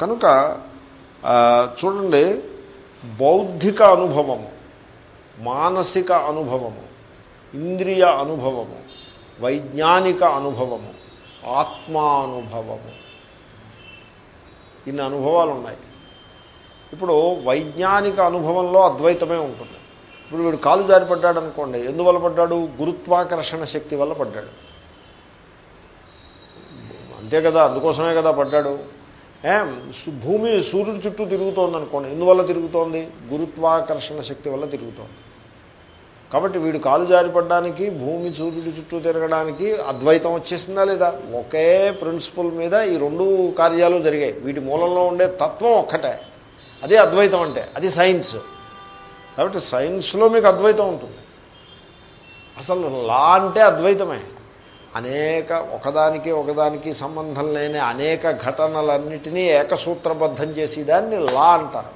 కనుక చూడండి బౌద్ధిక అనుభవము మానసిక అనుభవము ఇంద్రియ అనుభవము వైజ్ఞానిక అనుభవము ఆత్మానుభవము. ఇన్ని అనుభవాలు ఉన్నాయి ఇప్పుడు వైజ్ఞానిక అనుభవంలో అద్వైతమే ఉంటుంది. ఇప్పుడు వీడు కాలు జారి పడ్డాడు అనుకోండి ఎందువల్ల పడ్డాడు? గురుత్వాకర్షణ శక్తి వల్ల పడ్డాడు. అంతే కదా అందుకోసమే కదా పడ్డాడు. భూమి సూర్యుడి చుట్టూ తిరుగుతోంది అనుకోండి. ఎందువల్ల తిరుగుతోంది? గురుత్వాకర్షణ శక్తి వల్ల తిరుగుతోంది. కాబట్టి వీడు కాలు జారిపడడానికి భూమి సూర్యుడి చుట్టూ తిరగడానికి అద్వైతం వచ్చేసిందా లేదా? ఒకే ప్రిన్సిపల్ మీద ఈ రెండు కార్యాలు జరిగాయి. వీటి మూలంలో ఉండే తత్వం ఒక్కటే. అదే అద్వైతం అంటే. అది సైన్స్. కాబట్టి సైన్స్లో మీకు అద్వైతం ఉంటుంది. అసలు లా అంటే అద్వైతమే. అనేక ఒకదానికి ఒకదానికి సంబంధం లేని అనేక ఘటనలన్నిటినీ ఏకసూత్రబద్ధం చేసి దాన్ని లా అంటారు.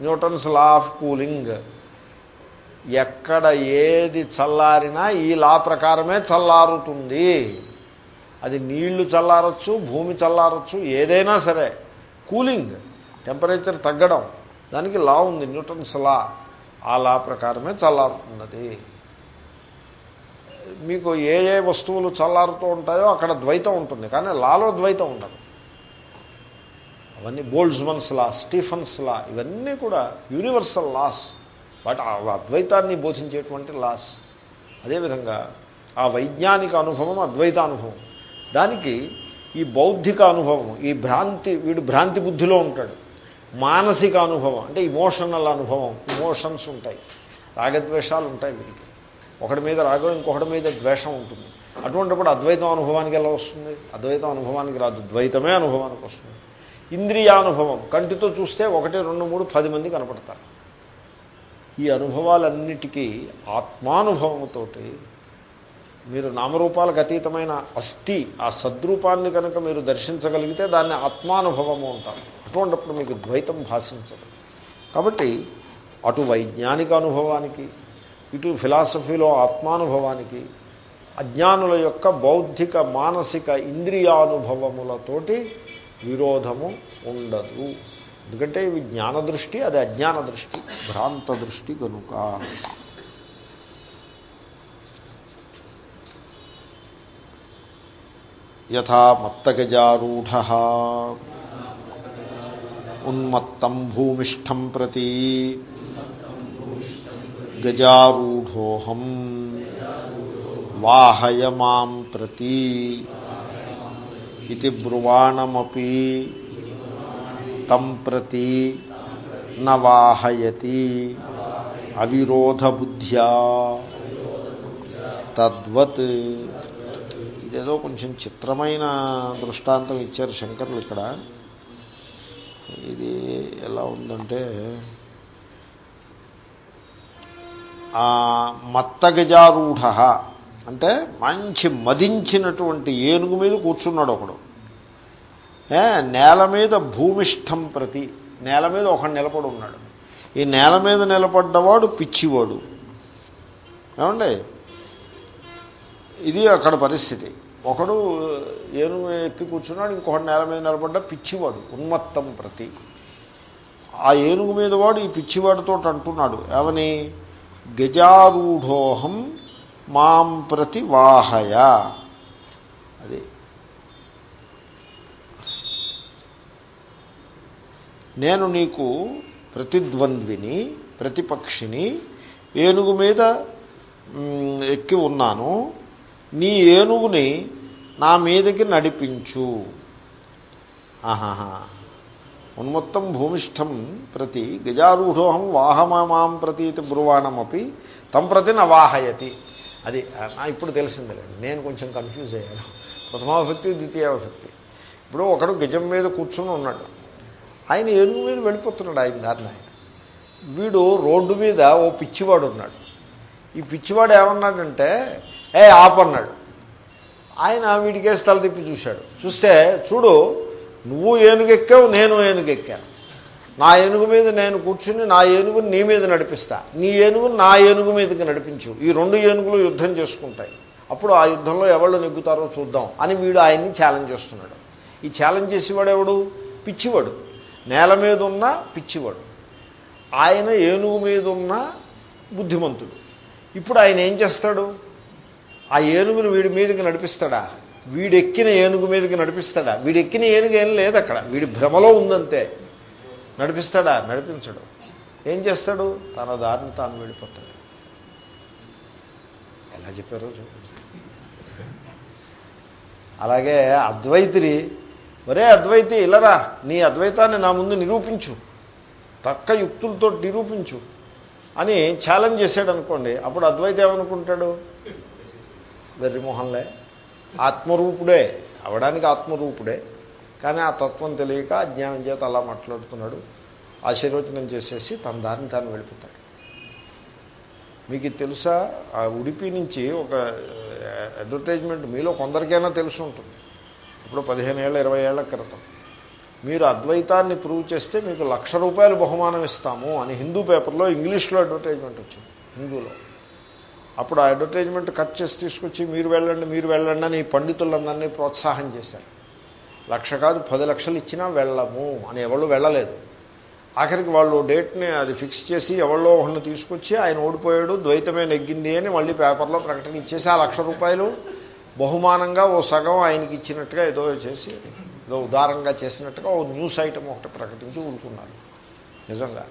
Newton's law of cooling. ఎక్కడ ఏది చల్లారినా ఈ లా ప్రకారమే చల్లారుతుంది. అది నీళ్ళు చల్లారచ్చు భూమి చల్లారచ్చు ఏదైనా సరే. కూలింగ్ టెంపరేచర్ తగ్గడం. దానికి లా ఉంది న్యూటన్స్ లా. ఆ లా ప్రకారమే చల్లారుతున్నది. మీకు ఏ ఏ వస్తువులు చల్లారుతూ ఉంటాయో అక్కడ ద్వైతం ఉంటుంది. కానీ లాలో ద్వైతం ఉండదు. అవన్నీ బోల్డ్స్మన్స్ లా స్టీఫన్స్ లా ఇవన్నీ కూడా యూనివర్సల్ లాస్. బట్ ఆ అద్వైతాన్ని బోధించేటువంటి లాస్. అదేవిధంగా ఆ వైజ్ఞానిక అనుభవం అద్వైత అనుభవం దానికి ఈ బౌద్ధిక అనుభవం ఈ భ్రాంతి వీడు భ్రాంతి బుద్ధిలో ఉంటాడు. మానసిక అనుభవం అంటే ఇమోషనల్ అనుభవం ఇమోషన్స్ ఉంటాయి. రాగద్వేషాలు ఉంటాయి వీడికి. ఒకటి మీద రాగం ఇంకొకటి మీద ద్వేషం ఉంటుంది. అటువంటిప్పుడు అద్వైతం అనుభవానికి ఎలా వస్తుంది? అద్వైతం అనుభవానికి రాదు. ద్వైతమే అనుభవానికి వస్తుంది. ఇంద్రియానుభవం. కంటితో చూస్తే ఒకటి రెండు మూడు పది మంది కనపడతారు. ఈ అనుభవాలన్నిటికీ ఆత్మానుభవంతోటి మీరు నామరూపాలకు అతీతమైన అస్థి ఆ సద్రూపాన్ని కనుక మీరు దర్శించగలిగితే దాన్ని ఆత్మానుభవము అంటారు. అటువంటిప్పుడు మీకు ద్వైతం భాషించదు. కాబట్టి అటు వైజ్ఞానిక అనుభవానికి ఇటు ఫిలాసఫీలో ఆత్మానుభవానికి అజ్ఞానుల యొక్క బౌద్ధిక మానసిక ఇంద్రియానుభవములతోటి విరోధము ఉండదు. ఎందుకంటే ఇవి జ్ఞాన దృష్టి అది అజ్ఞాన దృష్టి భ్రాంత దృష్టి కనుక. యథా మత్తగజారూఢ. ఉన్మత్తం భూమిష్టం ప్రతి. గజారూఢోహం. వాహయ మాం ప్రతి ఇది బ్రువాణమీ తం ప్రతి నవాహయతి అవిరోధబుద్ధ్యా. తద్వత్ ఇదేదో కొంచెం చిత్రమైన దృష్టాంతం ఇచ్చారు శంకర్లు ఇక్కడ. ఇది ఎలా ఉందంటే మత్తగజారూఢ అంటే మంచి మదించినటువంటి ఏనుగు మీద కూర్చున్నాడు ఒకడు. నేల మీద భూమిష్టం ప్రతి. నేల మీద ఒక నిలబడి ఉన్నాడు. ఈ నేల మీద నిలబడ్డవాడు పిచ్చివాడు. ఏమండి? ఇది అక్కడ పరిస్థితి. ఒకడు ఏనుగు ఎక్కి కూర్చున్నాడు ఇంకొకటి నేల మీద నిలబడ్డ పిచ్చివాడు ఉన్మత్తం ప్రతి. ఆ ఏనుగు మీద వాడు ఈ పిచ్చివాడితో అంటున్నాడు. ఏమని? గజారూఢోహం మాం ప్రతి వాహయ. అది. నేను నీకు ప్రతిద్వంద్విని ప్రతిపక్షిని ఏనుగు మీద ఎక్కి ఉన్నాను. నీ ఏనుగుని నా మీదకి నడిపించు. ఆహాహా. ఉన్మత్తం భూమిష్టం ప్రతి గజారూఢోహం వాహమాం ప్రతీతి బ్రువాణమపి తం ప్రతి నవాహయతి అది ఇప్పుడు తెలిసిందిలేండి నేను కొంచెం కన్ఫ్యూజ్ అయ్యాను. ప్రథమాభక్తి ద్వితీయాభక్తి ఇప్పుడు ఒకడు గజం మీద కూర్చుని ఉన్నాడు. ఆయన ఏనుగు మీద వెళ్ళిపోతున్నాడు ఆయన దారిని ఆయన. వీడు రోడ్డు మీద ఓ పిచ్చివాడు ఉన్నాడు. ఈ పిచ్చివాడు ఏమన్నాడంటే ఏ ఆపన్నాడు. ఆయన వీడికేసి తల తిప్పి చూశాడు. చూస్తే చూడు నువ్వు ఏనుగెక్కావు నేను ఏనుగెక్కాను. నా ఏనుగు మీద నేను కూర్చుని నా ఏనుగుని నీ మీద నడిపిస్తా. నీ ఏనుగుని నా ఏనుగు మీదకి నడిపించు. ఈ రెండు ఏనుగులు యుద్ధం చేసుకుంటాయి. అప్పుడు ఆ యుద్ధంలో ఎవళ్ళు నెగ్గుతారో చూద్దాం అని వీడు ఆయన్ని ఛాలెంజ్ చేస్తున్నాడు. ఈ ఛాలెంజ్ చేసేవాడు ఎవడు? పిచ్చివాడు. నేల మీద ఉన్న పిచ్చివాడు. ఆయన ఏనుగు మీద ఉన్న బుద్ధిమంతుడు. ఇప్పుడు ఆయన ఏం చేస్తాడు? ఆ ఏనుగును వీడి మీదకి నడిపిస్తాడా? వీడెక్కిన ఏనుగు మీదకి నడిపిస్తాడా? వీడెక్కిన ఏనుగు ఏం లేదు అక్కడ. వీడి భ్రమలో ఉందంతే. నడిపిస్తాడా? నడిపించడు. ఏం చేస్తాడు? తన దారిని తాను వెళ్ళిపోతాడు. ఎలా చెప్పారో చూడండి అలాగే అద్వైతిని ఒరే అద్వైతి ఇలరా నీ అద్వైతాన్ని నా ముందు నిరూపించు. తక్క యుక్తులతో నిరూపించు. అని ఛాలెంజ్ చేశాడు అనుకోండి అప్పుడు అద్వైతం ఏమనుకుంటాడు వెర్రిమోహన్లే. ఆత్మరూపుడే. అవడానికి ఆత్మరూపుడే. కానీ ఆ తత్వం తెలియక అజ్ఞానం చేత అలా మాట్లాడుతున్నాడు. ఆశీర్వచనం చేసేసి తన దారిని తాను వెళ్ళిపోతాడు. మీకు తెలుసా? ఆ ఉడిపి నుంచి ఒక అడ్వర్టైజ్మెంట్ మీలో కొందరికైనా తెలిసి ఉంటుంది. ఇప్పుడు పదిహేను ఏళ్ళ ఇరవై ఏళ్ళ క్రితం. మీరు అద్వైతాన్ని ప్రూవ్ చేస్తే మీకు లక్ష రూపాయలు బహుమానం ఇస్తాము అని హిందూ పేపర్లో ఇంగ్లీష్లో అడ్వర్టైజ్మెంట్ వచ్చింది. హిందూలో. అప్పుడు ఆ అడ్వర్టైజ్మెంట్ కట్ చేసి తీసుకొచ్చి మీరు వెళ్ళండి మీరు వెళ్ళండి అని పండితులందరినీ ప్రోత్సాహం చేశారు. లక్ష కాదు పది లక్షలు ఇచ్చినా వెళ్ళము అని ఎవరు వెళ్ళలేదు. ఆఖరికి వాళ్ళు డేట్ని అది ఫిక్స్ చేసి ఎవరిలో ఒకరిని తీసుకొచ్చి ఆయన ఓడిపోయాడు ద్వైతమే నెగ్గింది అని మళ్ళీ పేపర్లో ప్రకటన ఇచ్చేసి ఆ లక్ష రూపాయలు బహుమానంగా ఓ సగం ఆయనకి ఇచ్చినట్టుగా ఏదో చేసి ఏదో ఉదారంగా చేసినట్టుగా ఓ న్యూస్ ఐటమ్ ఒకటి ప్రకటించి ఊరుకున్నారు. నిజంగా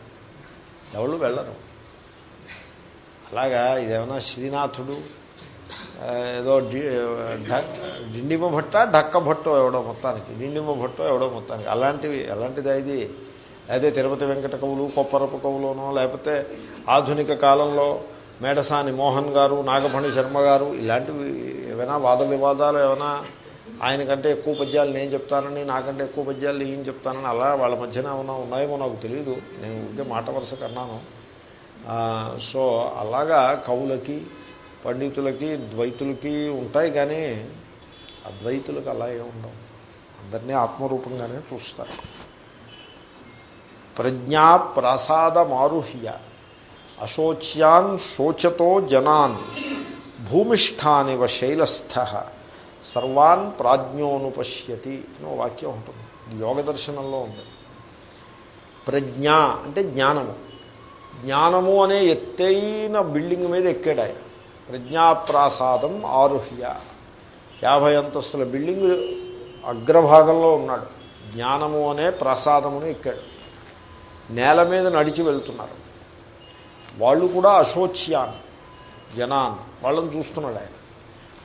ఎవరు వెళ్ళరు. అలాగా ఇదేమన్నా శ్రీనాథుడు ఏదో ఢ- డిండిమ భట్ట ఢక్క భట్టో ఎవడో మొత్తానికి డిండిమ భట్టో ఎవడో మొత్తానికి. అలాంటివి అలాంటిది ఇది అయితే తిరుపతి వెంకట కవులు కొప్పరపు కవులోనో లేకపోతే ఆధునిక కాలంలో మేడసాని మోహన్ గారు నాగపణి శర్మ గారు ఇలాంటివి ఏమైనా వాద వివాదాలు ఏమైనా ఆయనకంటే ఎక్కువ పద్యాలు నేను చెప్తానని నాకంటే ఎక్కువ పద్యాలు నేను చెప్తానని అలా వాళ్ళ మధ్యన ఏమైనా ఉన్నాయేమో నాకు తెలియదు. నేను ఉంటే మాట వరుస కన్నాను. సో అలాగా కవులకి పండితులకి ద్వైతులకి ఉంటాయి కానీ అద్వైతులకు అలా ఏ ఉండవు. అందరినీ ఆత్మరూపంగానే చూస్తారు. ప్రజ్ఞా ప్రసాద మారుహ్య అశోచ్యాన్ శోచతో జనాన్ భూమిష్ఠానివ శైలస్థ సర్వాన్ ప్రాజ్ఞోనుపశ్యతి అని వాక్యం ఉంటుంది. యోగదర్శనంలో యోగ దర్శనంలో ఉంది. ప్రజ్ఞ అంటే జ్ఞానము. జ్ఞానము అనే ఎత్తైన బిల్డింగ్ మీద ఎక్కాడు ఆయన. ప్రజ్ఞాప్రాసాదం ఆరుహ్య. యాభై అంతస్తుల బిల్డింగ్ అగ్రభాగంలో ఉన్నాడు. జ్ఞానము అనే ప్రసాదమును ఎక్కాడు. నేల మీద నడిచి వెళ్తున్నారు. వాళ్ళు కూడా అశోచ్యాన్ జనాన్ వాళ్ళని చూస్తున్నాడు ఆయన.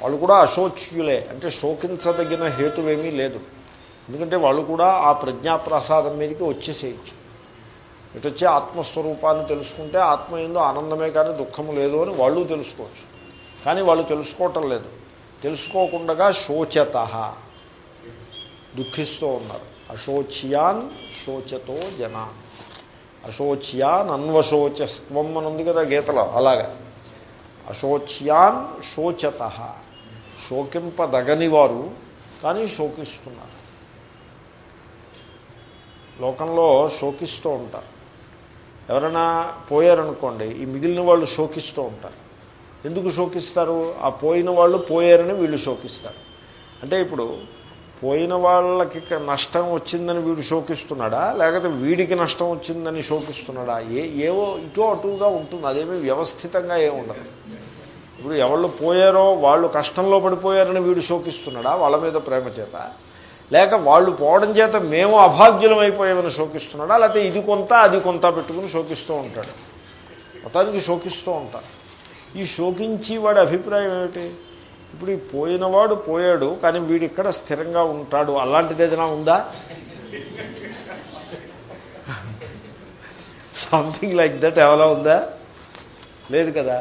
వాళ్ళు కూడా అశోచ్యులే అంటే శోకించదగిన హేతువేమీ లేదు. ఎందుకంటే వాళ్ళు కూడా ఆ ప్రజ్ఞాప్రసాదం మీదకి వచ్చేసేయచ్చు. ఇటు వచ్చి ఆత్మస్వరూపాన్ని తెలుసుకుంటే ఆత్మ ఏందో ఆనందమే కానీ దుఃఖము లేదు అని వాళ్ళు తెలుసుకోవచ్చు. కానీ వాళ్ళు తెలుసుకోవటం లేదు. తెలుసుకోకుండా శోచత. దుఃఖిస్తూ ఉన్నారు. అశోచ్యాన్ శోచతో జనాన్ అశోచ్యాన్ అన్వశోచస్త్వం అని ఉంది కదా గీతలో అలాగా. అశోచ్యాన్ శోచత. శోకింపదగని వారు కానీ శోకిస్తున్నారు. లోకంలో శోకిస్తూ ఉంటారు. ఎవరైనా పోయారనుకోండి ఈ మిగిలిన వాళ్ళు శోకిస్తూ ఉంటారు. ఎందుకు శోకిస్తారు? ఆ పోయిన వాళ్ళు పోయారని వీళ్ళు శోకిస్తారు. అంటే ఇప్పుడు పోయిన వాళ్ళకి నష్టం వచ్చిందని వీడు శోకిస్తున్నాడా? లేకపోతే వీడికి నష్టం వచ్చిందని శోకిస్తున్నాడా? ఏ ఏవో ఇటో అటుగా ఉంటుంది. అదేమీ వ్యవస్థితంగా ఏముండదు ఇప్పుడు ఎవళ్ళు పోయారో వాళ్ళు కష్టంలో పడిపోయారని వీడు శోకిస్తున్నాడా? వాళ్ళ మీద ప్రేమ చేత? లేక వాళ్ళు పోవడం చేత మేము అభాగ్యులం అయిపోయామని శోకిస్తున్నాడా? లేకపోతే ఇది కొంత అది కొంత పెట్టుకుని శోకిస్తూ ఉంటాడు. మొత్తానికి శోకిస్తూ ఉంటారు ఈ శోకించి వాడి అభిప్రాయం ఏమిటి? ఇప్పుడు ఈ పోయినవాడు పోయాడు కానీ వీడు ఇక్కడ స్థిరంగా ఉంటాడు. అలాంటిది ఏదైనా ఉందా? సంథింగ్ లైక్ దట్ ఎవలా ఉందా? లేదు కదా.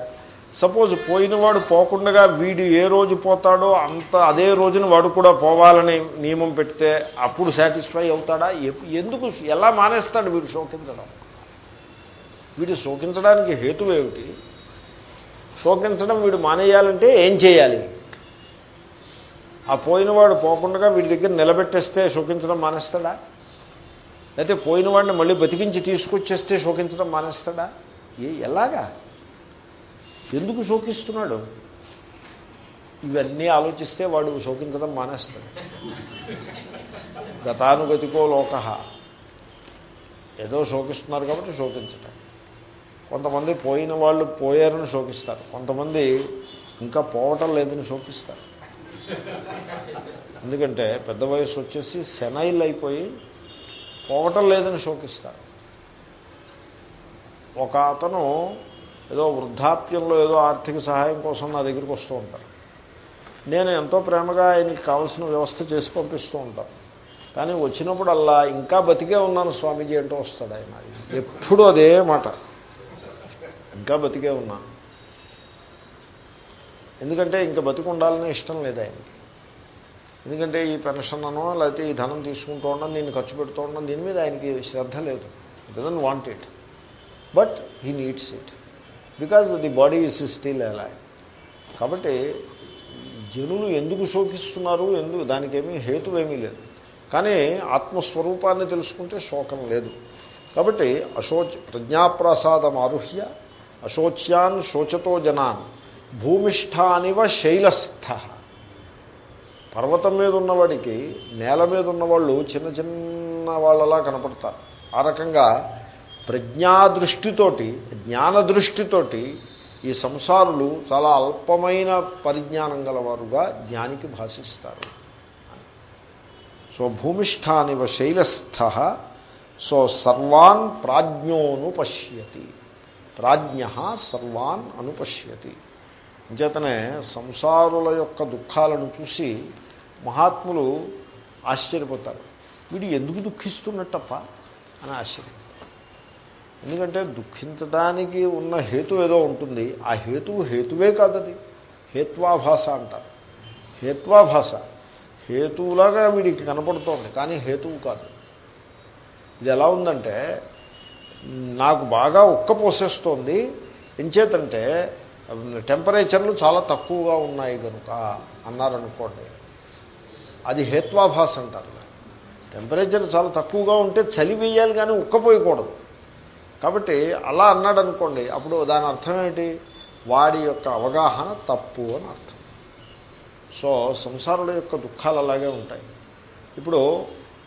సపోజ్ పోయినవాడు పోకుండా వీడు ఏ రోజు పోతాడో అంత అదే రోజున వాడు కూడా పోవాలని నియమం పెడితే అప్పుడు సాటిస్ఫై అవుతాడా? ఎందుకు ఎలా మానేస్తాడు వీడు శోకించడం? వీడు శోకించడానికి హేతు ఏమిటి? శోకించడం వీడు మానేయాలంటే ఏం చేయాలి? ఆ పోయినవాడు పోకుండా వీడి దగ్గర నిలబెట్టేస్తే శోకించడం మానేస్తాడా? లేకపోతే పోయినవాడిని మళ్ళీ బతికించి తీసుకొచ్చేస్తే శోకించడం మానేస్తాడా? ఏ ఎలాగా? ఎందుకు శోకిస్తున్నాడు? ఇవన్నీ ఆలోచిస్తే వాడు శోకించడం మానేస్తాడు. గతానుగతికో లోక. ఏదో శోకిస్తున్నారు కాబట్టి శోకించటం. కొంతమంది పోయిన వాళ్ళు పోయారని శోకిస్తారు. కొంతమంది ఇంకా పోవటం లేదని శోకిస్తారు. ఎందుకంటే పెద్ద వయసు వచ్చేసి సెనైల్ అయిపోయి పోవటం లేదని శోకిస్తారు. ఒక అతను ఏదో వృద్ధాప్యంలో ఏదో ఆర్థిక సహాయం కోసం నా దగ్గరికి వస్తూ ఉంటారు. నేను ఎంతో ప్రేమగా ఆయనకి కావాల్సిన వ్యవస్థ చేసి పంపిస్తూ ఉంటాను. కానీ వచ్చినప్పుడల్లా ఇంకా బతికే ఉన్నాను స్వామీజీ అంటూ వస్తాడు ఆయన. ఎప్పుడు అదే మాట. ఇంకా బతికే ఉన్నాను. ఎందుకంటే ఇంకా బతికి ఉండాలని ఇష్టం లేదు ఆయనకి. ఎందుకంటే ఈ పెన్షన్ అనో లేకపోతే ఈ ధనం తీసుకుంటూ ఉండడం దీన్ని ఖర్చు పెడుతూ ఉండడం దీని మీద ఆయనకి శ్రద్ధ లేదు. Doesn't want it but he needs it because the body is still ఎలా కాబట్టి జనులు ఎందుకు శోకిస్తున్నారు? ఎందుకు దానికేమీ హేతువేమీ లేదు. కానీ ఆత్మస్వరూపాన్ని తెలుసుకుంటే శోకం లేదు. కాబట్టి అశోచ ప్రజ్ఞాప్రసాదం ఆరుహ్య అశోచ్యాన్ శోచతో జనాన్ భూమిష్ఠానివ శైలస్థ. పర్వతం మీద ఉన్నవాడికి నేల మీద ఉన్నవాళ్ళు చిన్న చిన్న వాళ్ళలా కనపడతారు. ఆ రకంగా ప్రజ్ఞాదృష్టితోటి జ్ఞానదృష్టితోటి ఈ సంసారులు చాలా అల్పమైన పరిజ్ఞానం గలవారుగా జ్ఞానికి భాషిస్తారు సో భూమిష్ఠానివ శైలస్థ సో సర్వాన్ ప్రాజ్ఞోను పశ్యతి. ప్రాజ్ఞ సర్వాన్ అనుపశ్యతి. అంచేతనే సంసారుల యొక్క దుఃఖాలను చూసి మహాత్ములు ఆశ్చర్యపోతారు. వీడు ఎందుకు దుఃఖిస్తున్నట్టప్ప? అని ఆశ్చర్యం. ఎందుకంటే దుఃఖించడానికి ఉన్న హేతు ఏదో ఉంటుంది. ఆ హేతువు హేతువే కాదది. హేత్వాభాష అంటారు. హేత్వాభాష హేతువులాగా వీడికి కనపడుతోంది కానీ హేతువు కాదు. ఇది ఎలా ఉందంటే నాకు బాగా ఉక్క పోసేస్తోంది. ఎంచేతంటే టెంపరేచర్లు చాలా తక్కువగా ఉన్నాయి కనుక అన్నారనుకోండి అది హేత్వాభాష అంటారు. టెంపరేచర్ చాలా తక్కువగా ఉంటే చలి వేయాలి కానీ ఉక్కపోయకూడదు కాబట్టి అలా అన్నాడు అనుకోండి అప్పుడు దాని అర్థం ఏంటి వాడి యొక్క అవగాహన తప్పు అని అర్థం. సో సంసారుల యొక్క దుఃఖాలు అలాగే ఉంటాయి. ఇప్పుడు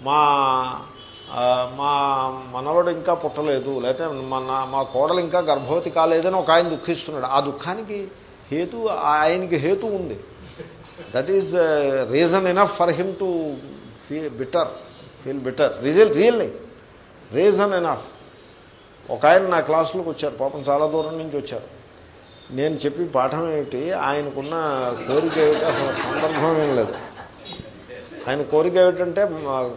మా మా మనవడు ఇంకా పుట్టలేదు లేకపోతే మన మా కోడలు ఇంకా గర్భవతి కాలేదని ఒక ఆయన దుఃఖిస్తున్నాడు. ఆ దుఃఖానికి హేతు ఆయనకి హేతు ఉంది. That is reason enough for him to feel better feel better రిజల్ really reason enough ఒక ఆయన నా క్లాసులోకి వచ్చారు పాపం చాలా దూరం నుంచి వచ్చారు. నేను చెప్పి పాఠం ఏమిటి? ఆయనకున్న కోరిక ఏమిటి? అసలు సందర్భం ఏం లేదు. ఆయన కోరిక ఏమిటంటే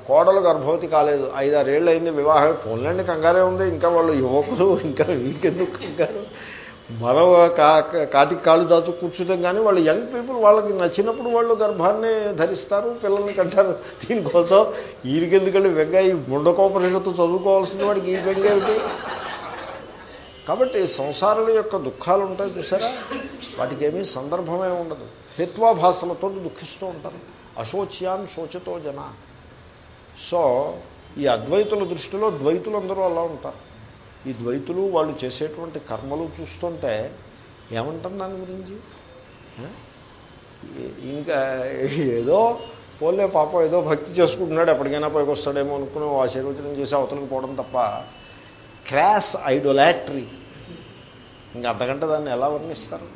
కోడలు గర్భవతి కాలేదు ఐదారేళ్ళు అయింది వివాహం పోన్లండి కంగారే ఉంది ఇంకా వాళ్ళు యువకులు ఇంకా వీకెందుకు కంగారు? మరో కా కాటికి కాళ్ళు దాచు కూర్చుంటాం కానీ వాళ్ళు యంగ్ పీపుల్ వాళ్ళకి నచ్చినప్పుడు వాళ్ళు గర్భాన్ని ధరిస్తారు పిల్లల్ని కంటారు దీనికోసం ఈరికెందుకంటే వెంగా ఈ ముండకోపనిషత్తు చదువుకోవాల్సిన వాడికి ఈ వెంగ ఏమిటి? కాబట్టి సంసారాల యొక్క దుఃఖాలు ఉంటాయి చూసారా? వాటికి ఏమీ సందర్భమే ఉండదు. హేత్వాభాసలతో దుఃఖిస్తూ ఉంటారు. అశోచ్యాన్ శోచతో జన సో ఈ అద్వైతుల దృష్టిలో ద్వైతులందరూ అలా ఉంటారు. ఈ ద్వైతులు వాళ్ళు చేసేటువంటి కర్మలు చూస్తుంటే ఏమంటాం దాని గురించి? ఇంకా ఏదో పోలే పాప ఏదో భక్తి చేసుకుంటున్నాడు ఎప్పటికైనా పైకి వస్తాడేమో అనుకుని ఆశీర్వచనం చేసి అవతలకు పోవడం తప్ప క్రాస్ ఐడోలాట్రీ. ఇంకా అంతకంటే దాన్ని ఎలా వర్ణిస్తారు?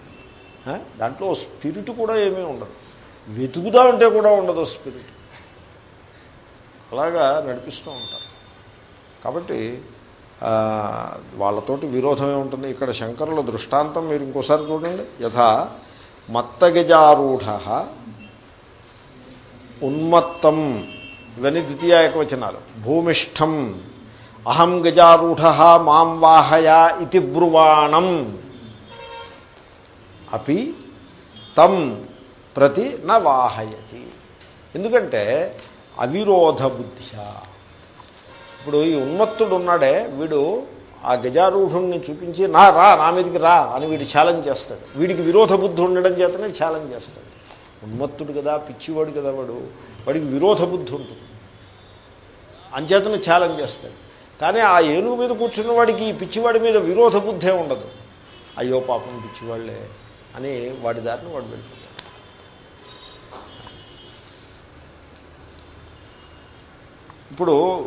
దాంట్లో స్పిరిట్ కూడా ఏమీ ఉండదు. వెతుకుదా ఉంటే కూడా ఉండదు స్పిరిట్. అలాగా నడిపిస్తూ ఉంటారు. కాబట్టి వాళ్ళతోటి విరోధమే ఉంటుంది. ఇక్కడ శంకరుల దృష్టాంతం మీరు ఇంకోసారి చూడండి. యథా మత్తగజారూఢ ఉన్మత్తం ఇవన్నీ ద్వితీయ ఏకవచనాలు. భూమిష్టం అహం గజారూఢ మాం వాహయ ఇది బ్రువాణం అపి తం ప్రతి న వాహయతి. ఎందుకంటే అవిరోధ బుద్ధ్యా ఇప్పుడు ఈ ఉన్మత్తుడు ఉన్నాడే వీడు ఆ గజారూఢుణ్ణి చూపించి నా రా నా మీదకి రా అని వీడు ఛాలెంజ్ చేస్తాడు. వీడికి విరోధ బుద్ధి ఉండడం చేతనే ఛాలెంజ్ చేస్తాడు. ఉన్మత్తుడు కదా పిచ్చివాడు కదా వాడు. వాడికి విరోధ బుద్ధి ఉంటుంది. అంచేతను ఛాలెంజ్ చేస్తాడు. కానీ ఆ ఏనుగు మీద కూర్చున్న వాడికి ఈ పిచ్చివాడి మీద విరోధ బుద్ధే ఉండదు. అయ్యో పాపం పిచ్చివాళ్ళే అని వాడి దారిని వాడు వెళ్ళిపోతాడు. ఇప్పుడు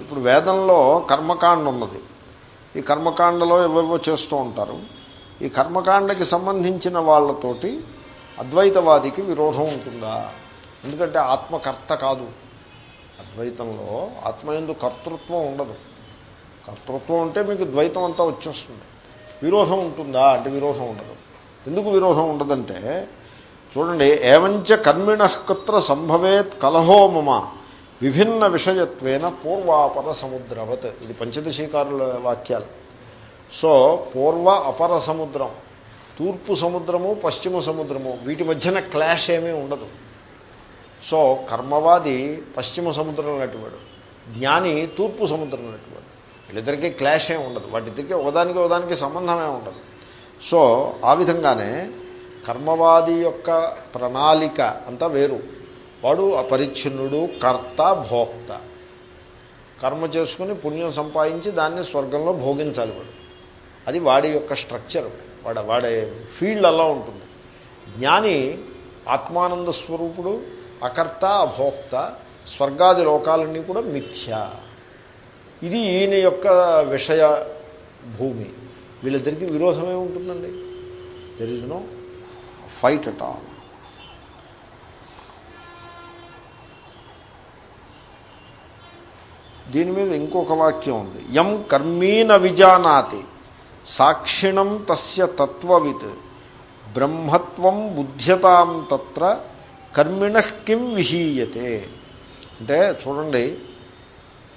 ఇప్పుడు వేదంలో కర్మకాండ ఉన్నది. ఈ కర్మకాండలో ఎవరివో చేస్తూ ఉంటారు. ఈ కర్మకాండకి సంబంధించిన వాళ్ళతోటి అద్వైతవాదికి విరోధం ఉంటుందా? ఎందుకంటే ఆత్మకర్త కాదు. అద్వైతంలో ఆత్మయందు కర్తృత్వం ఉండదు. కర్తృత్వం అంటే మీకు ద్వైతం అంతా వచ్చేస్తుంది. విరోధం ఉంటుందా అంటే విరోధం ఉండదు. ఎందుకు విరోధం ఉండదంటే చూడండి ఏమంచ కర్మిణ కృత్ర సంభవేత్ కలహో మమ. విభిన్న విషయత్వేన పూర్వాపర సముద్రవత్ ఇది పంచదశీకారుల వాక్యాలు. సో పూర్వ అపర సముద్రం తూర్పు సముద్రము పశ్చిమ సముద్రము వీటి మధ్యన క్లాష్ ఏమీ ఉండదు. సో కర్మవాది పశ్చిమ సముద్రం నటివాడు జ్ఞాని తూర్పు సముద్రం నటివాడు. వీళ్ళిద్దరికీ క్లాష్ ఏమి ఉండదు. వాటిద్దరికి ఒకదానికి ఒకదానికి సంబంధమే ఉండదు. సో ఆ విధంగానే కర్మవాది యొక్క ప్రణాళిక అంతా వేరు. వాడు అపరిచ్ఛిన్నుడు కర్త భోక్త. కర్మ చేసుకుని పుణ్యం సంపాదించి దాన్ని స్వర్గంలో భోగించాలి వాడు. అది వాడి యొక్క స్ట్రక్చర్. వాడ వాడే ఫీల్డ్ అలా ఉంటుంది. జ్ఞాని ఆత్మానంద స్వరూపుడు అకర్త అభోక్త స్వర్గాది లోకాలన్నీ కూడా మిథ్య. ఇది ఈయన యొక్క విషయ భూమి. వీళ్ళిద్దరికీ విరోధమే ఉంటుందండి there is no fight at all దీని మీద ఇంకొక వాక్యం ఉంది. యం కర్మీన విజానాతి. సాక్షిణం తస్య తత్వవిత్. బ్రహ్మత్వం బుద్ధ్యతాం తత్ర. కర్మిణ కిం విహీయతే. అంటే చూడండి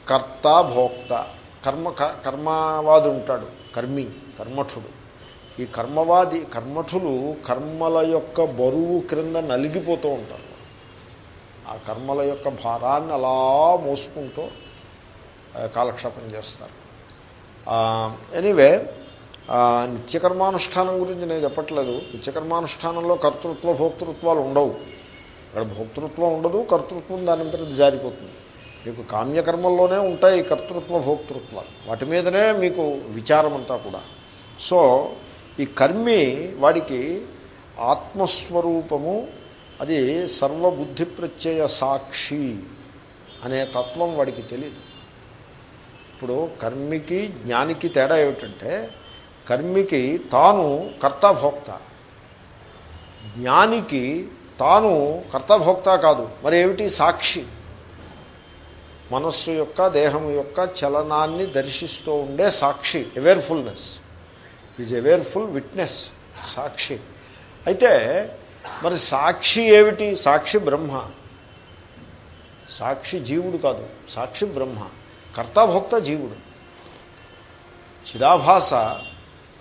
కర్త భోక్త. కర్మ కర్మవాది ఉంటాడు కర్మి కర్మఠుడు. ఈ కర్మవాది కర్మఠులు కర్మల యొక్క బరువు క్రింద నలిగిపోతూ ఉంటారు. ఆ కర్మల యొక్క భారాన్ని అలా మోసుకుంటూ కాలక్షేపం చేస్తారు. ఎనీవే నిత్యకర్మానుష్ఠానం గురించి నేను చెప్పట్లేదు. నిత్యకర్మానుష్ఠానంలో కర్తృత్వ భోక్తృత్వాలు ఉండవు. ఇక్కడ భోక్తృత్వం ఉండదు కర్తృత్వం దాని జారిపోతుంది. మీకు కామ్యకర్మల్లోనే ఉంటాయి ఈ కర్తృత్వ భోక్తృత్వాలు. వాటి మీదనే మీకు విచారం అంతా కూడా. సో ఈ కర్మి వాడికి ఆత్మస్వరూపము అది సర్వబుద్ధి ప్రత్యయ సాక్షి అనే తత్వం వాడికి తెలియదు ఇప్పుడు కర్మికి జ్ఞానికి తేడా ఏమిటంటే కర్మికి తాను కర్తభోక్త. జ్ఞానికి తాను కర్తభోక్త కాదు. మరి ఏమిటి సాక్షి? మనస్సు యొక్క దేహం యొక్క చలనాన్ని దర్శిస్తూ ఉండే సాక్షి అవేర్ఫుల్నెస్ ఈజ్ అవేర్ఫుల్ విట్నెస్ సాక్షి. అయితే మరి సాక్షి ఏమిటి? సాక్షి బ్రహ్మ. సాక్షి జీవుడు కాదు సాక్షి బ్రహ్మ. కర్తాభోక్త జీవుడు. చిదాభాస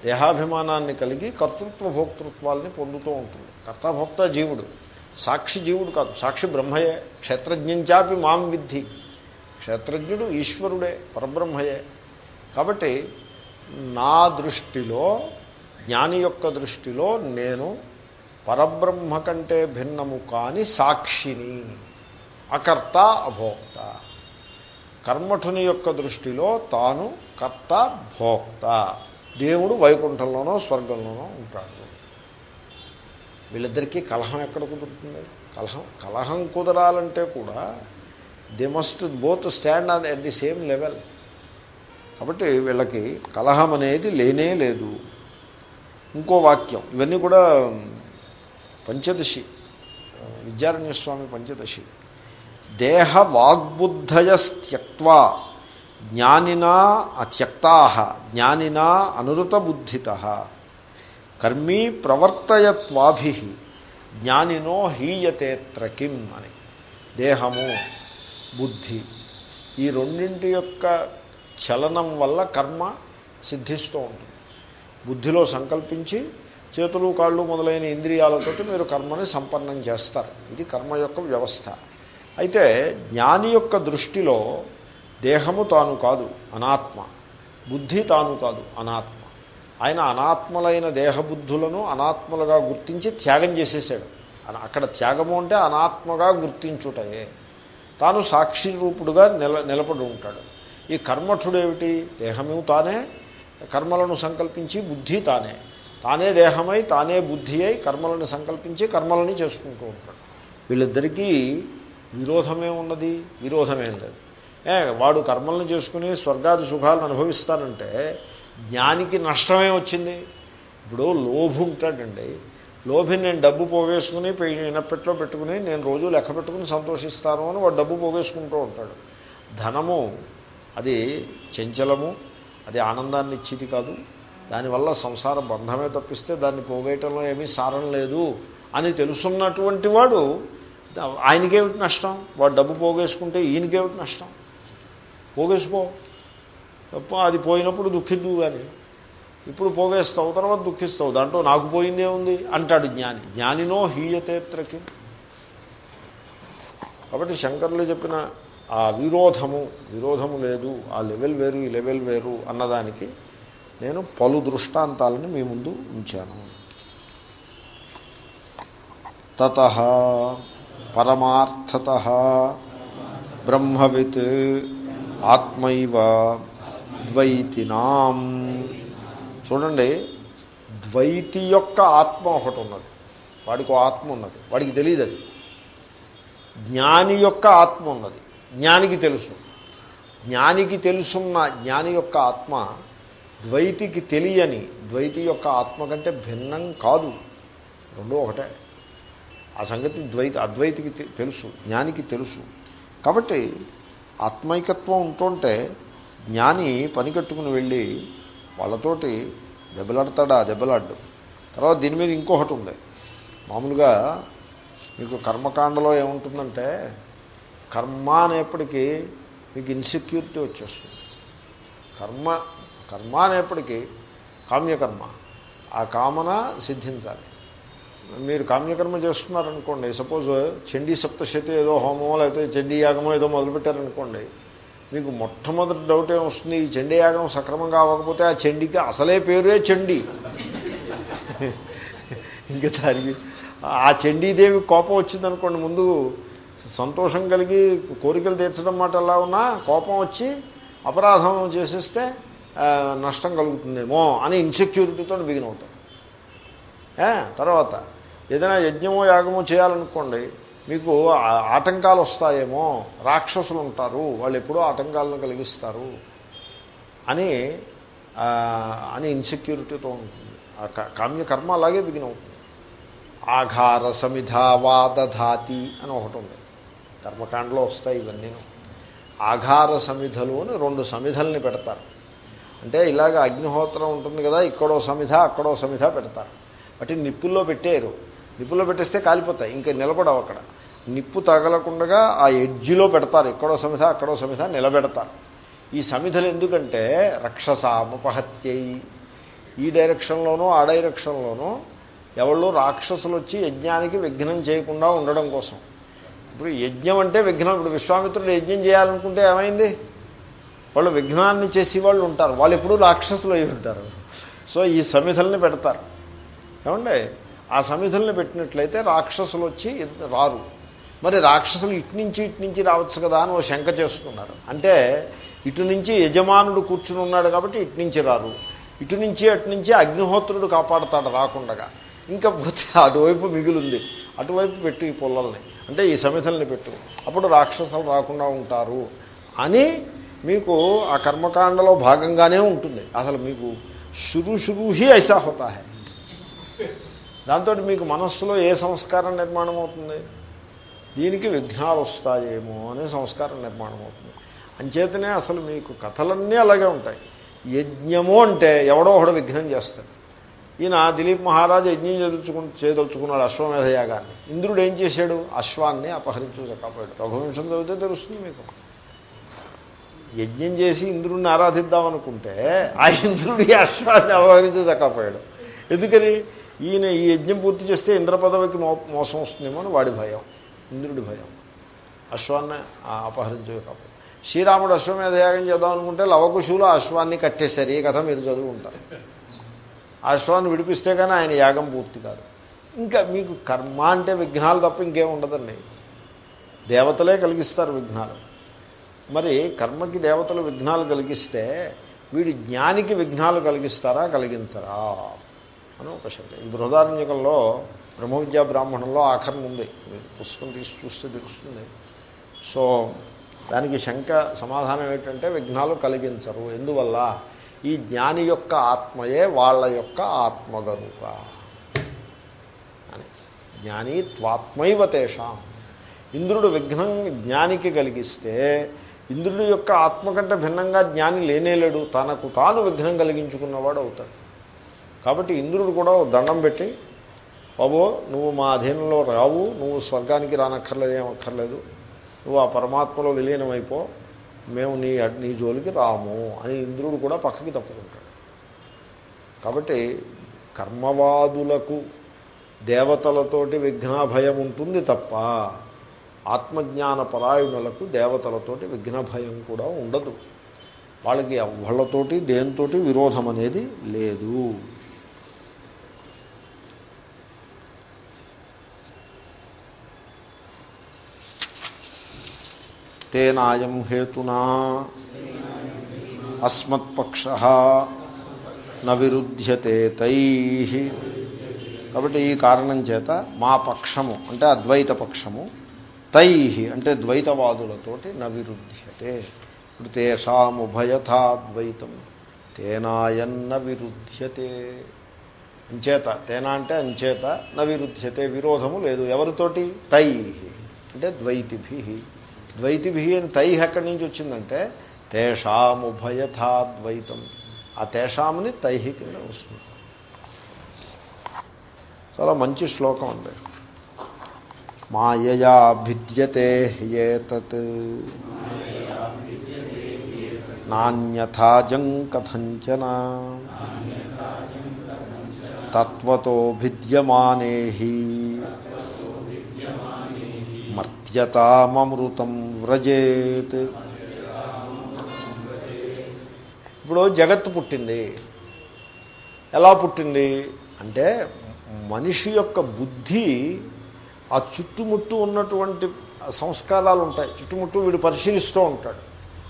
దేహాభిమానాన్ని కలిగి కర్తృత్వ భోక్తృత్వాల్ని పొందుతూ ఉంటుంది. కర్తాభోక్త జీవుడు. సాక్షి జీవుడు కాదు. సాక్షి బ్రహ్మయే. క్షేత్రజ్ఞంచాపి మాం విద్ధి. క్షేత్రజ్ఞుడు ఈశ్వరుడే పరబ్రహ్మయే. కాబట్టి నా దృష్టిలో జ్ఞాని యొక్క దృష్టిలో నేను పరబ్రహ్మ కంటే భిన్నము కాని సాక్షిని. అకర్త అభోక్త. కర్మఠుని యొక్క దృష్టిలో తాను కర్త భోక్త. దేవుడు వైకుంఠంలోనో స్వర్గంలోనో ఉంటాడు. వీళ్ళిద్దరికీ కలహం ఎక్కడ కుదురుతుంది? కలహం కలహం కుదరాలంటే కూడా they must both stand on at the same level కాబట్టి వీళ్ళకి కలహం అనేది లేనే లేదు. ఇంకో వాక్యం ఇవన్నీ కూడా పంచదశి విద్యారణ్య స్వామి పంచదశి. దేహ వాగ్బుద్ధయస్త్యక్వా జ్ఞానినా అత్యక్తా జ్ఞానినా అనురుతబుద్ధిత. కర్మీ ప్రవర్తయత్వాభి జ్ఞానినో హీయతేత్ర కిం అని. దేహము బుద్ధి ఈ రెండింటి యొక్క చలనం వల్ల కర్మ సిద్ధిస్తూ ఉంటుంది. బుద్ధిలో సంకల్పించి చేతులు కాళ్ళు మొదలైన ఇంద్రియాలతోటి మీరు కర్మని సంపన్నం చేస్తారు. ఇది కర్మ యొక్క వ్యవస్థ. అయితే జ్ఞాని యొక్క దృష్టిలో దేహము తాను కాదు అనాత్మ. బుద్ధి తాను కాదు అనాత్మ. ఆయన అనాత్మలైన దేహబుద్ధులను అనాత్మలుగా గుర్తించి త్యాగం చేసేసాడు అక్కడ త్యాగము అంటే అనాత్మగా గుర్తించుటయే. తాను సాక్షి రూపుడుగా నిల నిలబడి ఉంటాడు. ఈ కర్మఠుడేమిటి? దేహము తానే. కర్మలను సంకల్పించి బుద్ధి తానే. తానే దేహమై తానే బుద్ధి అయి కర్మలను సంకల్పించి కర్మలని చేసుకుంటూ ఉంటాడు. వీళ్ళిద్దరికీ విరోధమే ఉన్నది విరోధమేం లేదు ఏ వాడు కర్మలను చేసుకుని స్వర్గాది సుఖాలను అనుభవిస్తానంటే జ్ఞానికి నష్టమే వచ్చింది. ఇప్పుడు లోభు ఉంటాడండి. లోభిని నేను డబ్బు పోగేసుకుని ఇనపెట్లో పెట్టుకుని నేను రోజు లెక్క పెట్టుకుని సంతోషిస్తాను అని వాడు డబ్బు పోగేసుకుంటూ ఉంటాడు. ధనము అది చంచలము అది ఆనందాన్ని ఇచ్చేది కాదు. దానివల్ల సంసార బంధమే తప్పిస్తే దాన్ని పోగేయటంలో ఏమీ సారం లేదు అని తెలుసున్నటువంటి వాడు ఆయనకేమిటి నష్టం వాడు డబ్బు పోగేసుకుంటే ఈయనకేమిటి నష్టం. పోగేసుకో. తప్ప అది పోయినప్పుడు దుఃఖిద్దు కానీ ఇప్పుడు పోగేస్తావు తర్వాత దుఃఖిస్తావు. దాంట్లో నాకు పోయిందే ఉంది అంటాడు జ్ఞాని. జ్ఞానినో హీయతేత్రకి కాబట్టి శంకర్లు చెప్పిన ఆ విరోధము విరోధము లేదు ఆ లెవెల్ వేరు ఈ లెవెల్ వేరు అన్నదానికి నేను పలు దృష్టాంతాలను మీ ముందు ఉంచాను. తత. పరమార్థత బ్రహ్మవిత్ ఆత్మైవ ద్వైతినాం చూడండి ద్వైతి యొక్క ఆత్మ ఒకటి ఉన్నది వాడికి ఆత్మ ఉన్నది. వాడికి తెలియదు అది. జ్ఞాని యొక్క ఆత్మ ఉన్నది. జ్ఞానికి తెలుసు. జ్ఞానికి తెలుసున్న జ్ఞాని యొక్క ఆత్మ ద్వైతికి తెలియని ద్వైతి యొక్క ఆత్మ కంటే భిన్నం కాదు. రెండో ఒకటే. ఆ సంగతి ద్వైత అద్వైతికి తెలుసు జ్ఞానికి తెలుసు. కాబట్టి ఆత్మైకత్వం ఉంటుంటే జ్ఞాని పని కట్టుకుని వెళ్ళి వాళ్ళతోటి దెబ్బలాడతాడా దెబ్బలాడ్డు. తర్వాత దీని మీద ఇంకొకటి ఉంది. మామూలుగా మీకు కర్మకాండలో ఏముంటుందంటే కర్మ అనేప్పటికీ మీకు ఇన్సెక్యూరిటీ వచ్చేస్తుంది. కర్మ కర్మ అనేప్పటికీ కామ్యకర్మ. ఆ కామన సిద్ధించాలి. మీరు కామ్యకర్మ చేస్తున్నారనుకోండి సపోజ్ చండీ సప్తశతి ఏదో హోమమో లేకపోతే చండీ యాగమో ఏదో మొదలుపెట్టారనుకోండి మీకు మొట్టమొదటి డౌట్ ఏమొస్తుంది? ఈ చండీ యాగం సక్రమంగా అవ్వకపోతే ఆ చండీకి అసలే పేరే చండీ. ఇంకా దానికి ఆ చండీదేవి కోపం వచ్చిందనుకోండి ముందు సంతోషం కలిగి కోరికలు తీర్చడం మాట ఎలా ఉన్నా కోపం వచ్చి అపరాధం చేసేస్తే నష్టం కలుగుతుందేమో అని ఇన్సెక్యూరిటీతో బిగిన్ అవుతాం. తర్వాత ఏదైనా యజ్ఞమో యాగమో చేయాలనుకోండి మీకు ఆటంకాలు వస్తాయేమో రాక్షసులు ఉంటారు వాళ్ళు ఎప్పుడో ఆటంకాలను కలిగిస్తారు అని అని ఇన్సెక్యూరిటీతో ఉంటుంది. ఆ కర్మ అలాగే బిగిన అవుతుంది. ఆఘార సమిధావాదధాతి అని ఒకటి ఉంది. కర్మకాండలో వస్తాయి ఇవన్నీ. ఆఘార సమిధలు అని రెండు సమిధల్ని పెడతారు. అంటే ఇలాగ అగ్నిహోత్రం ఉంటుంది కదా ఇక్కడో సమిధ అక్కడో సమిధ పెడతారు. వాటిని నిప్పుల్లో పెట్టేరు నిప్పులో పెట్టేస్తే కాలిపోతాయి. ఇంకా నిలబడవు అక్కడ. నిప్పు తగలకుండా ఆ ఎడ్జిలో పెడతారు. ఎక్కడో సమిధ అక్కడో సమిధ నిలబెడతారు. ఈ సమిధలు ఎందుకంటే రక్షసాముపహత్యై. ఈ డైరెక్షన్లోనూ ఆ డైరెక్షన్లోనూ ఎవళ్ళు రాక్షసులు వచ్చి యజ్ఞానికి విఘ్నం చేయకుండా ఉండడం కోసం. ఇప్పుడు యజ్ఞం అంటే విఘ్నం. ఇప్పుడు విశ్వామిత్రుడు యజ్ఞం చేయాలనుకుంటే ఏమైంది? వాళ్ళు విఘ్నాన్ని చేసి వాళ్ళు ఉంటారు. వాళ్ళు ఎప్పుడూ రాక్షసులు అయి ఉంటారు. సో ఈ సమిధల్ని పెడతారు. ఏమండి? ఆ సమిధుల్ని పెట్టినట్లయితే రాక్షసులు వచ్చి రారు. మరి రాక్షసులు ఇటు నుంచి ఇటు నుంచి రావచ్చు కదా అని ఓ శంక చేసుకున్నారు అంటే ఇటు నుంచి యజమానుడు కూర్చుని ఉన్నాడు కాబట్టి ఇటు నుంచి రారు. ఇటు నుంచి అటు నుంచి అగ్నిహోత్రుడు కాపాడుతాడు రాకుండగా. ఇంకా పోతే అటువైపు మిగిలింది. అటువైపు పెట్టు ఈ పొల్లల్ని. అంటే ఈ సమిధల్ని పెట్టు. అప్పుడు రాక్షసులు రాకుండా ఉంటారు అని మీకు ఆ కర్మకాండలో భాగంగానే ఉంటుంది. అసలు మీకు షురు షురు హీ ఐసా హోతా హై దాంతో మీకు మనస్సులో ఏ సంస్కారం నిర్మాణం అవుతుంది దీనికి విఘ్నాలు వస్తాయేమో అనే సంస్కారం నిర్మాణం అవుతుంది అంచేతనే అసలు మీకు కథలన్నీ అలాగే ఉంటాయి. యజ్ఞము అంటే ఎవడో ఒకడు విఘ్నం చేస్తాడు. ఈయన దిలీప్ మహారాజు యజ్ఞం చేదలుచుకు చేయదలుచుకున్నాడు అశ్వమేధ యాగాన్ని ఇంద్రుడు ఏం చేశాడు? అశ్వాన్ని అపహరించు చక్కపోయాడు రఘువంశం చదివితే తెలుస్తుంది మీకు. యజ్ఞం చేసి ఇంద్రుడిని ఆరాధిద్దామనుకుంటే ఆ ఇంద్రుడి అశ్వాన్ని అపహరించు చక్కపోయాడు ఎందుకని? ఈయన ఈ యజ్ఞం పూర్తి చేస్తే ఇంద్ర పదవికి మోసం వస్తుందేమో అని వాడి భయం. ఇంద్రుడి భయం. అశ్వాన్ని అపహరించే కాబట్టి శ్రీరాముడు అశ్వమేధ యాగం చేద్దాం అనుకుంటే లవకుశులు అశ్వాన్ని కట్టేశారు. ఈ కథ మీరు చదువుకుంటారు. అశ్వాన్ని విడిపిస్తే కానీ ఆయన యాగం పూర్తి కాదు. ఇంకా మీకు కర్మ అంటే విఘ్నాలు తప్ప ఇంకేం ఉండదండి. దేవతలే కలిగిస్తారు విఘ్నాలు. మరి కర్మకి దేవతలు విఘ్నాలు కలిగిస్తే వీడి జ్ఞానికి విఘ్నాలు కలిగిస్తారా కలిగించరా? అని ఒక శబ్దం. ఈ బృహదారణ్యకంలో బ్రహ్మ విద్యా బ్రాహ్మణంలో ఆఖరణ ఉంది. పుస్తకం తీసి చూస్తే తెలుస్తుంది. సో దానికి శంక సమాధానం ఏంటంటే విఘ్నాలు కలిగించరు. ఎందువల్ల? ఈ జ్ఞాని యొక్క ఆత్మయే వాళ్ళ యొక్క ఆత్మ గనుక అని. జ్ఞాని త్వాత్మైవ తేషాం. ఇంద్రుడు విఘ్నం జ్ఞానికి కలిగిస్తే ఇంద్రుడి యొక్క ఆత్మ కంటే భిన్నంగా జ్ఞాని లేనేలేడు. తనకు తాను విఘ్నం కలిగించుకున్నవాడు అవుతాడు. కాబట్టి ఇంద్రుడు కూడా దండం పెట్టి బాబో నువ్వు మా అధీనంలో రావు నువ్వు స్వర్గానికి రానక్కర్లేదు ఏమక్కర్లేదు. నువ్వు ఆ పరమాత్మలో విలీనమైపో. మేము నీ నీ జోలికి రాము అని ఇంద్రుడు కూడా పక్కకి తప్పుకుంటాడు. కాబట్టి కర్మవాదులకు దేవతలతోటి విఘ్నభయం ఉంటుంది తప్ప ఆత్మజ్ఞాన పరాయణులకు దేవతలతోటి విఘ్నభయం కూడా ఉండదు. వాళ్ళకి వాళ్ళతోటి దేనితోటి విరోధం అనేది లేదు. తేనాయం హేతునా అస్మత్పక్ష నవిరుధ్యతే తై కాబట్టి ఈ కారణం చేత మా పక్షము అంటే అద్వైత పక్షము తై అంటే ద్వైతవాదులతోటి నవిరుధ్యతే ఇప్పుడు తేషాముభయథాద్వైతం తేనాయన్న విరుధ్యతే. అంచేత తేనా అంటే అంచేత నవిరుధ్యతే విరోధము లేదు. ఎవరితోటి? తై అంటే ద్వైతిభి. ద్వైతిభి అని తై ఎక్కడి నుంచి వచ్చిందంటే తేషాముభయథాద్వైతం ఆ తేషాముని తై కింద వస్తుంది. చాలా మంచి శ్లోకం అండి. మాయయా భిద్యతే హ్యేతత్. నాణ్యథాజం కథంచన. తత్వతో భిద్యమానే మర్త్యతామృతం వ్రజేత్. ఇప్పుడు జగత్తు పుట్టింది. ఎలా పుట్టింది? అంటే మనిషి యొక్క బుద్ధి ఆ చుట్టుముట్టు ఉన్నటువంటి సంస్కారాలు ఉంటాయి. చుట్టుముట్టు వీడు పరిశీలిస్తూ ఉంటాడు.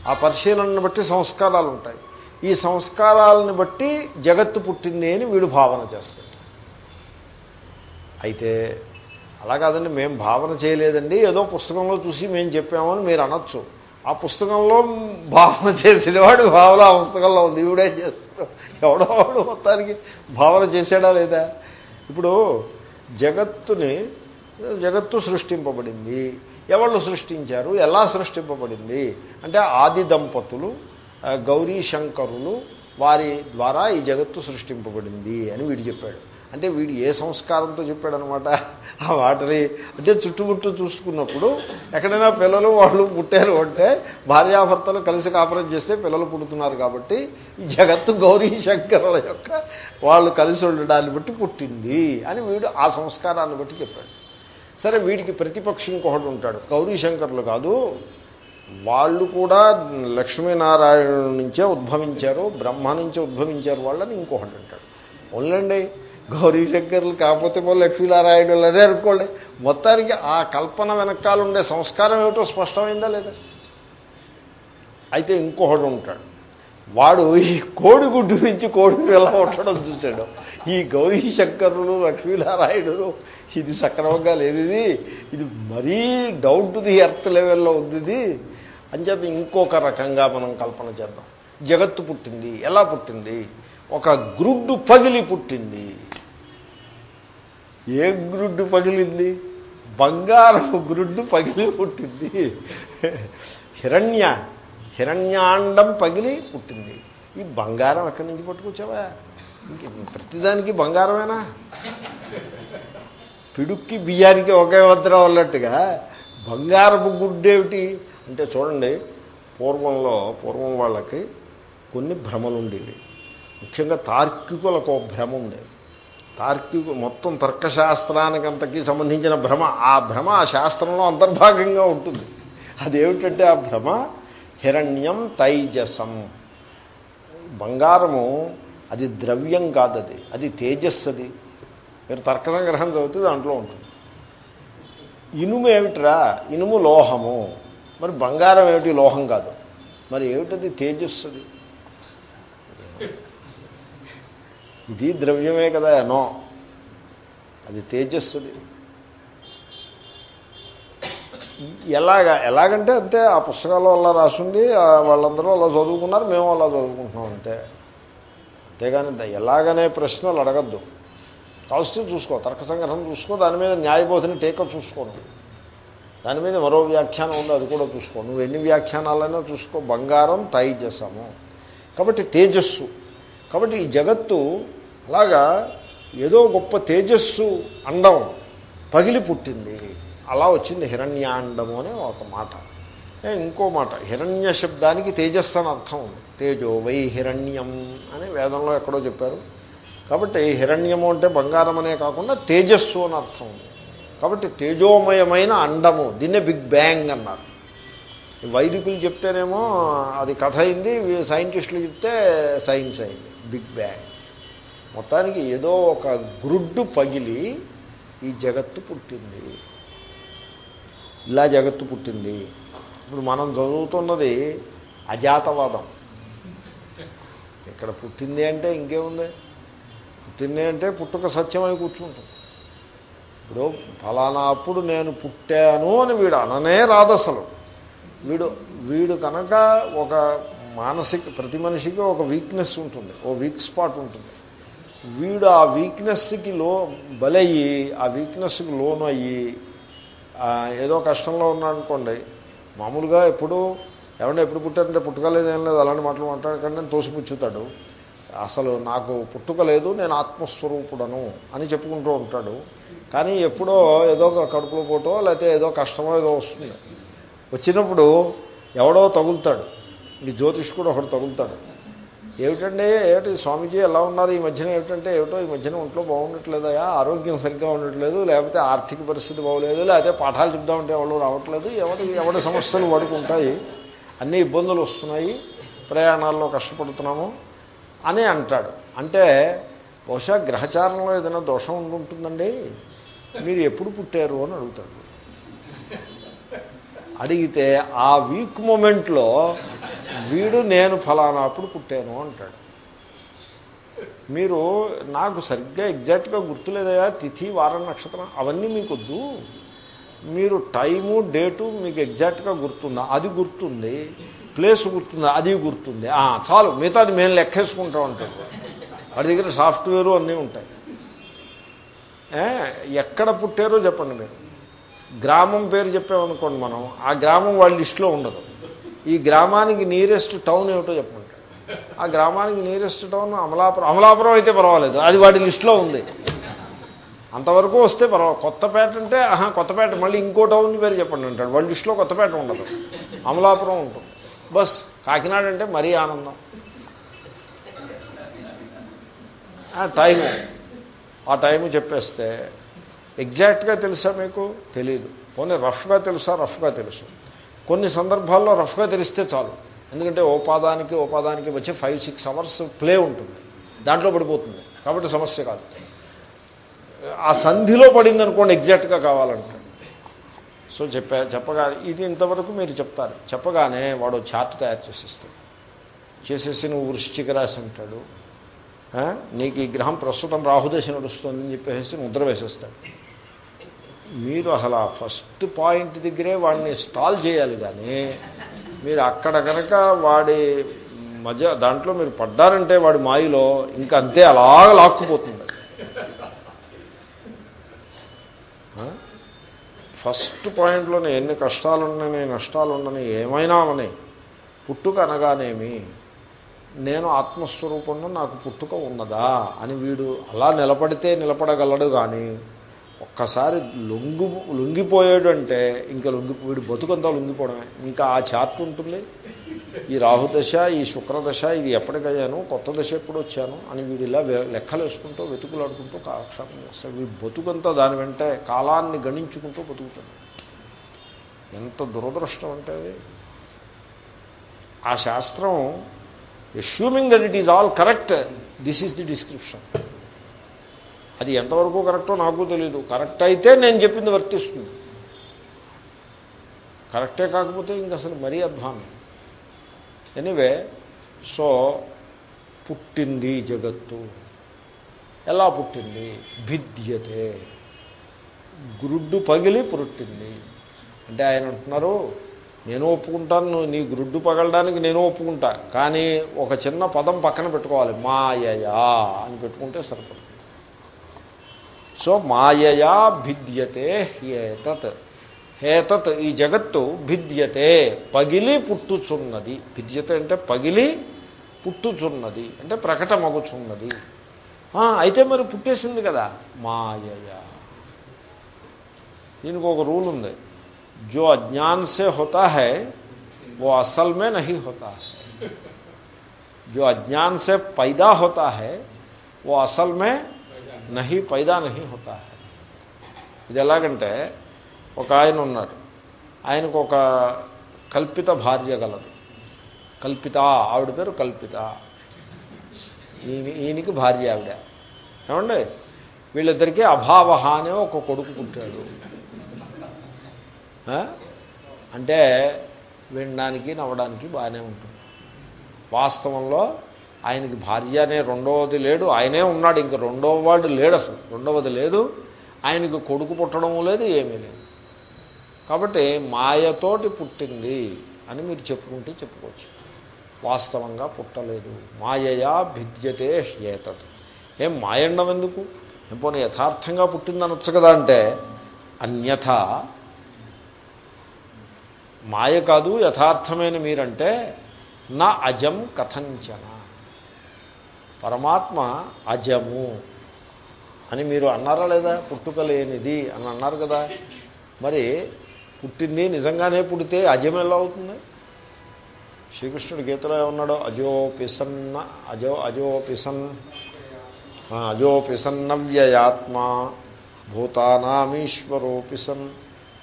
ఆ పరిశీలనను బట్టి సంస్కారాలు ఉంటాయి. ఈ సంస్కారాలను బట్టి జగత్తు పుట్టింది అని వీడు భావన చేస్తాడు. అయితే అలా కాదండి మేము భావన చేయలేదండి. ఏదో పుస్తకంలో చూసి మేము చెప్పామని మీరు అనొచ్చు. ఆ పుస్తకంలో భావన చేసిన వాడు భావన ఆ పుస్తకంలో ఉంది. ఈవిడేం చేస్తాడు. ఎవడో వాడు మొత్తానికి భావన చేశాడా లేదా? ఇప్పుడు జగత్తుని జగత్తు సృష్టింపబడింది. ఎవళ్ళు సృష్టించారు? ఎలా సృష్టింపబడింది? అంటే ఆది దంపతులు గౌరీ శంకరులు వారి ద్వారా ఈ జగత్తు సృష్టింపబడింది అని వీడు చెప్పాడు. అంటే వీడు ఏ సంస్కారంతో చెప్పాడనమాట? ఆ వాటిని అంటే చుట్టుముట్టు చూసుకున్నప్పుడు ఎక్కడైనా పిల్లలు వాళ్ళు పుట్టారు అంటే భార్యాభర్తలు కలిసి కాపురం చేస్తే పిల్లలు పుడుతున్నారు కాబట్టి ఈ జగత్తు గౌరీ శంకరుల యొక్క వాళ్ళు కలిసి ఉండడాన్ని బట్టి పుట్టింది అని వీడు ఆ సంస్కారాన్ని బట్టి చెప్పాడు. సరే వీడికి ప్రతిపక్షం ఇంకొకటి ఉంటాడు. గౌరీ శంకర్లు కాదు. వాళ్ళు కూడా లక్ష్మీనారాయణ నుంచే ఉద్భవించారు బ్రహ్మ నుంచే ఉద్భవించారు వాళ్ళని ఇంకొకటి అంటాడు. ఓన్లండి గౌరీ శంకర్లు కాకపోతే మళ్ళీ లక్ష్మీనారాయణులు అదే అనుకోండి. మొత్తానికి ఆ కల్పన వెనకాల ఉండే సంస్కారం ఏమిటో స్పష్టమైందా లేదా? అయితే ఇంకొకడు ఉంటాడు. వాడు ఈ కోడిగుడ్డు నుంచి కోడిని ఎలా ఉండడం చూశాడు. ఈ గౌరీ శంకరులు లక్ష్మీనారాయణులు ఇది సక్రమంగా లేదు ఇది ఇది మరీ డౌన్ టు ది ఎర్త్ లెవెల్లో ఉంది ఇది అని చెప్పి ఇంకొక రకంగా మనం కల్పన చేద్దాం. జగత్తు పుట్టింది ఎలా పుట్టింది? ఒక గ్రుడ్డు పగిలి పుట్టింది. ఏ గ్రుడ్డు పగిలింది? బంగారపు గ్రుడ్డు పగిలి పుట్టింది. హిరణ్య హిరణ్యాండం పగిలి పుట్టింది. ఈ బంగారం ఎక్కడి నుంచి పట్టుకొచ్చావా? ఇంక ప్రతిదానికి బంగారమేనా? పిడుక్కి బియ్యానికి ఒకే వద్రం అన్నట్టుగా బంగారపు గుడ్డేమిటి? అంటే చూడండి పూర్వంలో పూర్వం వాళ్ళకి కొన్ని భ్రమలు ఉండేవి ముఖ్యంగా తార్కికులకు ఒక భ్రమ ఉండేది. తార్కిక మొత్తం తర్కశాస్త్రానికంతకి సంబంధించిన భ్రమ. ఆ భ్రమ ఆ శాస్త్రంలో అంతర్భాగంగా ఉంటుంది. అదేమిటంటే ఆ భ్రమ హిరణ్యం తైజసం. బంగారము అది ద్రవ్యం కాదు అది అది మీరు తర్క సంగ్రహం చదివితే దాంట్లో ఉంటుంది. ఇనుము ఏమిట్రా? ఇనుము లోహము. మరి బంగారం ఏమిటి? లోహం కాదు. మరి ఏమిటది? తేజస్సుది. ఇది ద్రవ్యమే కదా నో. అది తేజస్సుది. ఎలాగా ఎలాగంటే అంతే ఆ పుస్తకాల్లో అలా రాసింది వాళ్ళందరూ అలా చదువుకున్నారు మేము అలా చదువుకుంటున్నాం అంతే. అంతేగాని ఎలాగనే ప్రశ్నలు అడగద్దు. కావస్తే చూసుకో తర్క సంగ్రహం చూసుకో దాని మీద న్యాయబోధన టేకప్ చూసుకోను దాని మీద మరో వ్యాఖ్యానం ఉంది అది కూడా చూసుకో. నువ్వు ఎన్ని వ్యాఖ్యానాలైనా చూసుకో. బంగారం తైజసము. కాబట్టి తేజస్సు. కాబట్టి ఈ జగత్తు అలాగా ఏదో గొప్ప తేజస్సు అండం పగిలి పుట్టింది. అలా వచ్చింది హిరణ్యాండము అనే ఒక మాట. ఇంకో మాట హిరణ్య శబ్దానికి తేజస్సు అని అర్థం ఉంది. తేజో వై హిరణ్యం అని వేదంలో ఎక్కడో చెప్పారు. కాబట్టి హిరణ్యము అంటే బంగారం అనే కాకుండా తేజస్సు అని అర్థం ఉంది. కాబట్టి తేజోమయమైన అండము దీన్నే బిగ్ బ్యాంగ్ అన్నారు. వైదికులు చెప్తేనేమో అది కథ అయింది సైంటిస్టులు చెప్తే సైన్స్ అయింది బిగ్ బ్యాంగ్. మొత్తానికి ఏదో ఒక గ్రుడ్డు పగిలి ఈ జగత్తు పుట్టింది. ఇలా జగత్తు పుట్టింది. ఇప్పుడు మనం చదువుతున్నది అజాతవాదం. ఇక్కడ పుట్టింది అంటే ఇంకేముంది? పుట్టింది అంటే పుట్టుక సత్యమై కూర్చుంటుంది. ఇప్పుడు ఫలానా అప్పుడు నేను పుట్టాను అని వీడు అననే రాదు అసలు వీడు వీడు కనుక ఒక మానసిక ప్రతి మనిషికి ఒక వీక్నెస్ ఉంటుంది ఓ వీక్ స్పాట్ ఉంటుంది. వీడు ఆ వీక్నెస్కి లో బలయ్యి ఆ వీక్నెస్కి లోను అయ్యి ఏదో కష్టంలో ఉన్నాడనుకోండి మామూలుగా ఎప్పుడు ఎవరైనా ఎప్పుడు పుట్టారంటే పుట్టుకలేదు ఏం లేదు అలాంటి మాటలు మాట్లాడకండి అని తోసిపుచ్చుతాడు. అసలు నాకు పుట్టుక లేదు నేను ఆత్మస్వరూపుడను అని చెప్పుకుంటూ ఉంటాడు. కానీ ఎప్పుడో ఏదో ఒక కడుపులో పోటో లేకపోతే ఏదో కష్టమో ఏదో వస్తుంది. వచ్చినప్పుడు ఎవడో తగులుతాడు. ఈ జ్యోతిష్కుడు ఒకడు తగులుతాడు. ఏమిటండి? ఏమిటి? స్వామీజీ ఎలా ఉన్నారు? ఈ మధ్యన ఏమిటంటే ఏమిటో ఈ మధ్యన ఒంట్లో బాగుండట్లేదయా ఆరోగ్యం సరిగ్గా ఉండట్లేదు లేకపోతే ఆర్థిక పరిస్థితి బాగోలేదు లేకపోతే పాఠాలు చెప్దామంటే ఎవరు రావట్లేదు ఎవరి ఎవరి సమస్యలు పడుకుంటాయి ఉంటాయి అన్ని ఇబ్బందులు వస్తున్నాయి ప్రయాణాల్లో కష్టపడుతున్నాము అని అంటాడు. అంటే బహుశా గ్రహచారంలో ఏదైనా దోషం ఉంటుందండి మీరు ఎప్పుడు పుట్టారు అని అడుగుతాడు. అడిగితే ఆ వీక్ మూమెంట్లో వీడు నేను ఫలానా అప్పుడు పుట్టాను అంటాడు. మీరు నాకు సరిగ్గా ఎగ్జాక్ట్గా గుర్తులేదయా తిథి వారం నక్షత్రం అవన్నీ మీకు వద్దు మీరు టైము డేటు మీకు ఎగ్జాక్ట్గా గుర్తుందా? అది గుర్తుంది. ప్లేస్ గుర్తుందా? అది గుర్తుంది. చాలు మిగతాది మేము లెక్కేసుకుంటూ ఉంటాం వాడి దగ్గర సాఫ్ట్వేరు అన్నీ ఉంటాయి. ఎక్కడ పుట్టారో చెప్పండి మీరు. గ్రామం పేరు చెప్పామనుకోండి మనం ఆ గ్రామం వాళ్ళ లిస్టులో ఉండదు. ఈ గ్రామానికి నియరెస్ట్ టౌన్ ఏమిటో చెప్పండి ఆ గ్రామానికి నియరెస్ట్ టౌన్ అమలాపురం అమలాపురం అయితే పర్వాలేదు అది వాడి లిస్టులో ఉంది. అంతవరకు వస్తే పర్వాలేదు కొత్తపేట అంటే ఆహా కొత్తపేట మళ్ళీ ఇంకో టౌన్ పేరు చెప్పండి అంటాడు. వాళ్ళ లిస్టులో కొత్తపేట ఉండదు అమలాపురం ఉంటుంది. బస్ కాకినాడ అంటే మరీ ఆనందం. ఆ టైము ఆ టైము చెప్పేస్తే ఎగ్జాక్ట్గా తెలుసా మీకు? తెలియదు పోనీ రఫ్గా తెలుసా? రఫ్గా తెలుసు. కొన్ని సందర్భాల్లో రఫ్గా తెలిస్తే చాలు. ఎందుకంటే ఓ పాదానికి ఓ పాదానికి వచ్చి ఫైవ్ సిక్స్ అవర్స్ ప్లే ఉంటుంది. దాంట్లో పడిపోతుంది. కాబట్టి సమస్య కాదు. ఆ సంధిలో పడింది అనుకోండి ఎగ్జాక్ట్గా కావాలంటాడు సో చెప్పా చెప్పగా ఇది ఇంతవరకు మీరు చెప్తారు. చెప్పగానే వాడు చార్ట్ తయారు చేసేస్తాడు. చేసేసి నువ్వు వృష్టికి రాసి ఉంటాడు నీకు ఈ గ్రహం ప్రస్తుతం రాహుదశ నడుస్తుందని చెప్పేసి ముద్ర వేసేస్తాడు. మీరు అసలు ఆ ఫస్ట్ పాయింట్ దగ్గరే వాడిని స్టాల్ చేయాలి కానీ మీరు అక్కడ కనుక వాడి మధ్య దాంట్లో మీరు పడ్డారంటే వాడి మాయలో ఇంకా అంతే అలాగ లాక్కుపోతుంది. ఫస్ట్ పాయింట్లోనే ఎన్ని కష్టాలు ఉండని నష్టాలు ఉండని ఏమైనా అవని పుట్టుక అనగానేమి నేను ఆత్మస్వరూపంలో నాకు పుట్టుక ఉన్నదా అని వీడు అలా నిలబడితే నిలబడగలడు కానీ ఒక్కసారి లొంగి లొంగిపోయాడంటే ఇంకా లొంగి వీడు బతుకంతా లొంగిపోవడమే. ఇంకా ఆ చార్ట్ ఉంటుంది. ఈ రాహుదశ ఈ శుక్రదశ ఇది ఎప్పటికయ్యాను కొత్త దశ ఎప్పుడు వచ్చాను అని వీడు ఇలా లెక్కలు వేసుకుంటూ వెతుకులాడుకుంటూ కాలక్షేపం చేస్తాడు. వీడు బతుకంతా దాని వెంటే కాలాన్ని గణించుకుంటూ బతుకుతాడు. ఎంత దురదృష్టం అంటే అది. ఆ శాస్త్రం assuming that it is all correct this is the description అది ఎంతవరకు కరెక్టో నాకు తెలియదు కరెక్ట్ అయితే నేను చెప్పింది వర్తిస్తుంది. కరెక్టే కాకపోతే ఇంక అసలు మరీ అధ్వానం. ఎనివే సో పుట్టింది జగత్తు. ఎలా పుట్టింది? భిద్యతే. గురుడ్డు పగిలి పుట్టింది. అంటే ఆయన అంటున్నారు నేను ఒప్పుకుంటాను నీ గ్రుడ్డు పగలడానికి నేను ఒప్పుకుంటా. కానీ ఒక చిన్న పదం పక్కన పెట్టుకోవాలి. మాయయా అని పెట్టుకుంటే సరిపడుతుంది. సో మాయయా భిద్యతే హేతత్ హేతత్ ఈ జగత్తు భిద్యతే పగిలి పుట్టుచున్నది భిద్యతే అంటే పగిలి పుట్టుచున్నది అంటే ప్రకటమగుచున్నది ఆ, అయితే మరి పుట్టేసింది కదా మాయయా దీనికి ఒక రూల్ ఉంది जो अज्ञान से होता है वो असल में नहीं होता है जो अज्ञान से पैदा होता है वो असल में నహి పైదా నహి హోతా ఇది ఎలాగంటే ఒక ఆయన ఉన్నారు ఆయనకు ఒక కల్పిత భార్య గలదు. కల్పిత ఆవిడ పేరు కల్పిత. ఈయన ఈయనకి భార్య ఆవిడ. ఏమండి? వీళ్ళిద్దరికీ అభావ అనే ఒక కొడుకు పుట్టాడు. అంటే వినడానికి నవ్వడానికి బాగానే ఉంటుంది. వాస్తవంలో ఆయనకి భార్య అనే రెండవది లేడు ఆయనే ఉన్నాడు ఇంక రెండవ వాడు లేడు అసలు. రెండవది లేదు ఆయనకి కొడుకు పుట్టడం లేదు ఏమీ లేదు. కాబట్టి మాయతోటి పుట్టింది అని మీరు చెప్పుకుంటే చెప్పుకోవచ్చు. వాస్తవంగా పుట్టలేదు. మాయయా భిద్యతే హ్యేతత్. ఏం మాయండం ఎందుకు ఏం పోనీ యథార్థంగా పుట్టింది అనొచ్చు కదా అంటే అన్యథ మాయ కాదు యథార్థమైన మీరంటే నా అజం కథంచనా. పరమాత్మ అజము అని మీరు అన్నారా లేదా? పుట్టుక లేనిది అని అన్నారు కదా. మరి పుట్టింది నిజంగానే పుడితే అజం ఎలా అవుతుంది? శ్రీకృష్ణుడు గీతలో ఏమన్నాడో? అజో పిసన్న అజో అజో పిసన్ వ్యయాత్మ భూతానామీశ్వరోపిసన్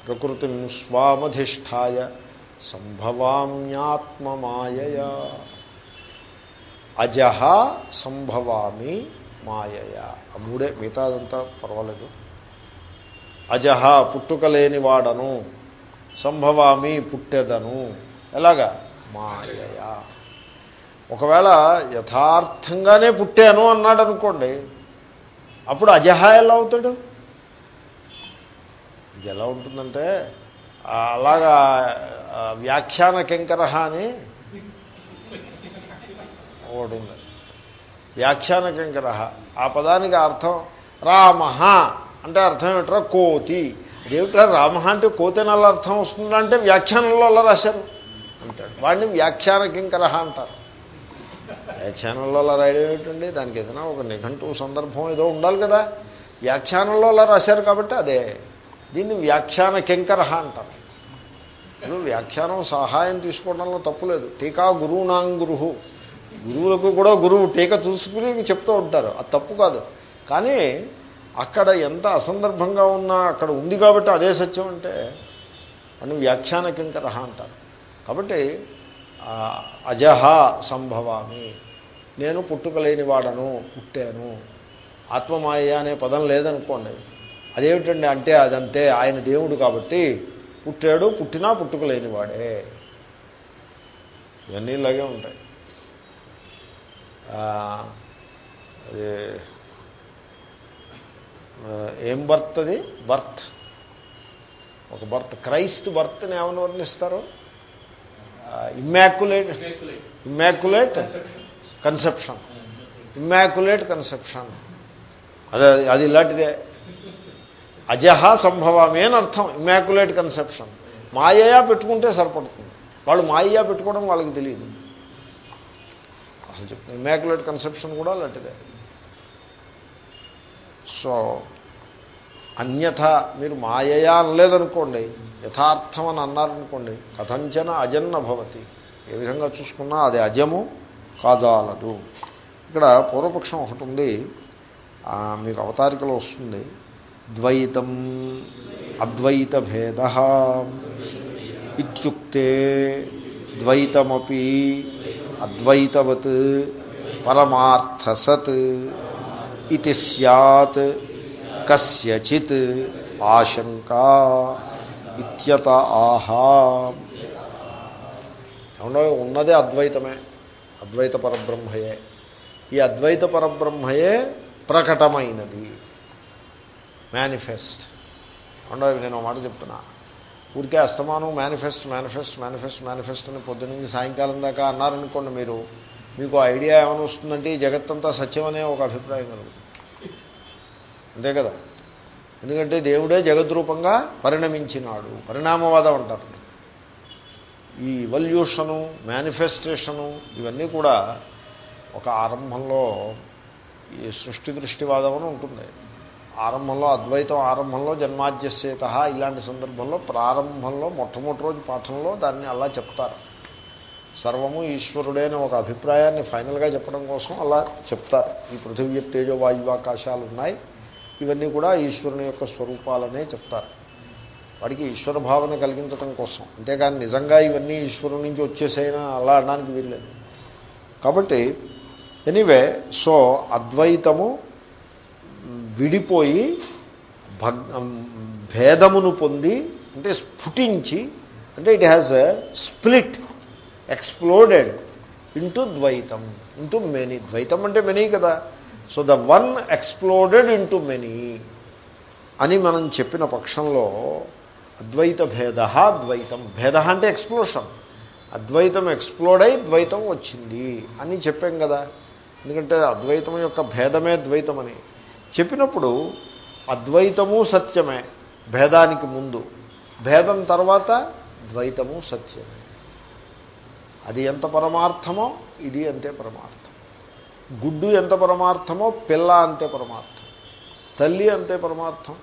ప్రకృతిం స్వామధిష్టాయ సంభవామ్యాత్మమాయయా. అజహ సంభవామి మాయయ. ఆ మూడే మిగతాదంతా పర్వాలేదు. అజహ పుట్టుక లేనివాడను సంభవామి పుట్టెదను. ఎలాగా? మాయయ. ఒకవేళ యథార్థంగానే పుట్టాను అన్నాడు అనుకోండి అప్పుడు అజహ ఎలా అవుతాడు? ఇది ఎలా ఉంటుందంటే అలాగా వ్యాఖ్యాన కింకర అని ఒకటి ఉంది వ్యాఖ్యాన కింకర ఆ పదానికి అర్థం రామ అంటే అర్థం ఏమిట్రా? కోతి. అదేమిట్రా? రామ అంటే కోతి అని అలా అర్థం వస్తుందా అంటే వ్యాఖ్యానంలో అలా రాశారు. అంటాడు. వాడిని వ్యాఖ్యాన కింకర అంటారు. వ్యాఖ్యానంలో అలా రాయడం ఏమిటండి? దానికి ఏదైనా ఒక నిఘంటు సందర్భం ఏదో ఉండాలి కదా. వ్యాఖ్యానంలో అలా రాశారు కాబట్టి అదే. దీన్ని వ్యాఖ్యాన కింకర అంటారు. ఇప్పుడు వ్యాఖ్యానం సహాయం తీసుకోవడంలో తప్పులేదు టీకా గురువునాం గురువు గురువులకు కూడా గురువు టీక చూసుకుని చెప్తూ ఉంటారు. అది తప్పు కాదు. కానీ అక్కడ ఎంత అసందర్భంగా ఉన్నా అక్కడ ఉంది కాబట్టి అదే సత్యం అంటే అని వ్యాఖ్యాన రహ అంటారు. కాబట్టి అజహ సంభవామి. నేను పుట్టుకలేని వాడను పుట్టాను. ఆత్మమాయ అనే పదం లేదనుకోండి. అదేమిటండి అంటే అదంతే ఆయన దేవుడు కాబట్టి పుట్టాడు పుట్టినా పుట్టుకలేని వాడే. ఇవన్నీ ఇలాగే ఉంటాయి. ఏం బర్త్ అది? బర్త్. ఒక బర్త్. క్రైస్ట్ బర్త్ని ఏమని వర్ణిస్తారు? Immaculate immaculate conception. Immaculate conception. అదే అది ఇలాంటిదే. అజహ సంభవమే అని అర్థం. Immaculate conception. మాయయా పెట్టుకుంటే సరిపడుతుంది. వాళ్ళు మాయయా పెట్టుకోవడం వాళ్ళకి తెలియదు. అసలు చెప్తాను. ఇమ్మాక్యులేట్ కన్సెప్షన్ కూడా అలాంటిదే. సో అన్యథ మీరు మాయయా అనలేదనుకోండి యథార్థం అని అన్నారనుకోండి కథంచన అజన్న భవతి. ఏ విధంగా చూసుకున్నా అది అజము కాదాలదు ఇక్కడ పూర్వపక్షం ఒకటి ఉంది మీకు అవతారికలో వస్తుంది ద్వైతం అద్వైత భేద ఇుక్తే ద్వైతమీ అద్వైతవత్ పరమార్థసత్ ఇది సత్ కస్యచిత్ ఆశంకా ఇత్యత ఆహా. ఏమన్నా ఉన్నదే అద్వైతమే అద్వైత పరబ్రహ్మయే. ఈ అద్వైత పరబ్రహ్మయే ప్రకటమైనది. మేనిఫెస్ట్ ఏమన్నా నేను మాట చెప్తున్నా. ఊరికే అస్తమానం మేనిఫెస్ట్ మేనిఫెస్ట్ మేనిఫెస్ట్ మేనిఫెస్ట్ అని పొద్దున్నుంచి సాయంకాలం దాకా అన్నారనుకోండి మీరు మీకు ఐడియా ఏమైనా వస్తుందంటే ఈ జగత్తంతా సత్యమనే ఒక అభిప్రాయం కలుగుతుంది. అంతే కదా? ఎందుకంటే దేవుడే జగద్రూపంగా పరిణమించినాడు. పరిణామవాదం అంటారు. ఈ ఇవల్యూషను మేనిఫెస్టేషను ఇవన్నీ కూడా ఒక ఆరంభంలో ఈ సృష్టి దృష్టివాదం అని ఉంటుంది. ఆరంభంలో అద్వైతం ఆరంభంలో జన్మాద్యసేత ఇలాంటి సందర్భంలో ప్రారంభంలో మొట్టమొదటి రోజు పాఠంలో దాన్ని అలా చెప్తారు. సర్వము ఈశ్వరుడే అనే ఒక అభిప్రాయాన్ని ఫైనల్గా చెప్పడం కోసం అలా చెప్తారు. ఈ పృథివీ తేజో వాయువాకాశాలు ఉన్నాయి ఇవన్నీ కూడా ఈశ్వరుని యొక్క స్వరూపాలనే చెప్తారు. వాడికి ఈశ్వర భావన కలిగించడం కోసం. అంతేకాని నిజంగా ఇవన్నీ ఈశ్వరుని నుంచి వచ్చేసైనా అలా అనడానికి వీల్లేదు. కాబట్టి ఎనీవే సో అద్వైతము విడిపోయి భగ్ భేదమును పొంది అంటే స్ఫుటించి అంటే it has split exploded into ద్వైతం ఇంటూ మెనీ ద్వైతం అంటే మెనీ కదా. So the one exploded into many అని మనం చెప్పిన పక్షంలో అద్వైత భేద ద్వైతం. భేద అంటే ఎక్స్ప్లోషన్ అద్వైతం ఎక్స్ప్లోడ్ అయి ద్వైతం వచ్చింది అని చెప్పాం కదా. ఎందుకంటే అద్వైతం యొక్క భేదమే ద్వైతం అని చెప్పినప్పుడు అద్వైతము సత్యమే భేదానికి ముందు. భేదం తర్వాత ద్వైతము సత్యమే. అది ఎంత పరమార్థమో ఇది అంతే పరమార్థం. గుడ్డు ఎంత పరమార్థమో పిల్ల అంతే పరమార్థం. తల్లి అంతే పరమార్థం.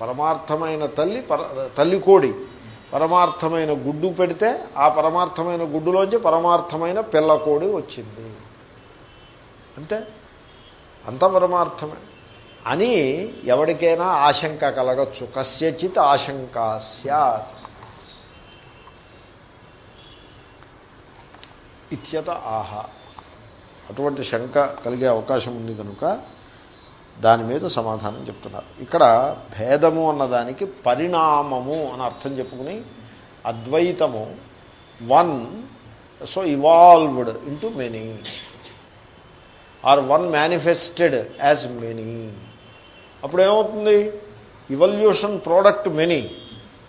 పరమార్థమైన తల్లి పర తల్లి కోడి. పరమార్థమైన గుడ్డు పెడితే ఆ పరమార్థమైన గుడ్డులోంచి పరమార్థమైన పిల్ల కోడి వచ్చింది. అంతే? అంత పరమార్థమే. అని ఎవరికైనా ఆశంక కలగచ్చు. కస్యచిత్ ఆశంక సత్ ఇత్యత ఆహ. అటువంటి శంక కలిగే అవకాశం ఉంది కనుక దాని మీద సమాధానం చెప్తున్నారు. ఇక్కడ భేదము అన్నదానికి పరిణామము అని అర్థం చెప్పుకుని అద్వైతము one so evolved into many or one manifested as many అప్పుడు ఏమవుతుంది evolution product many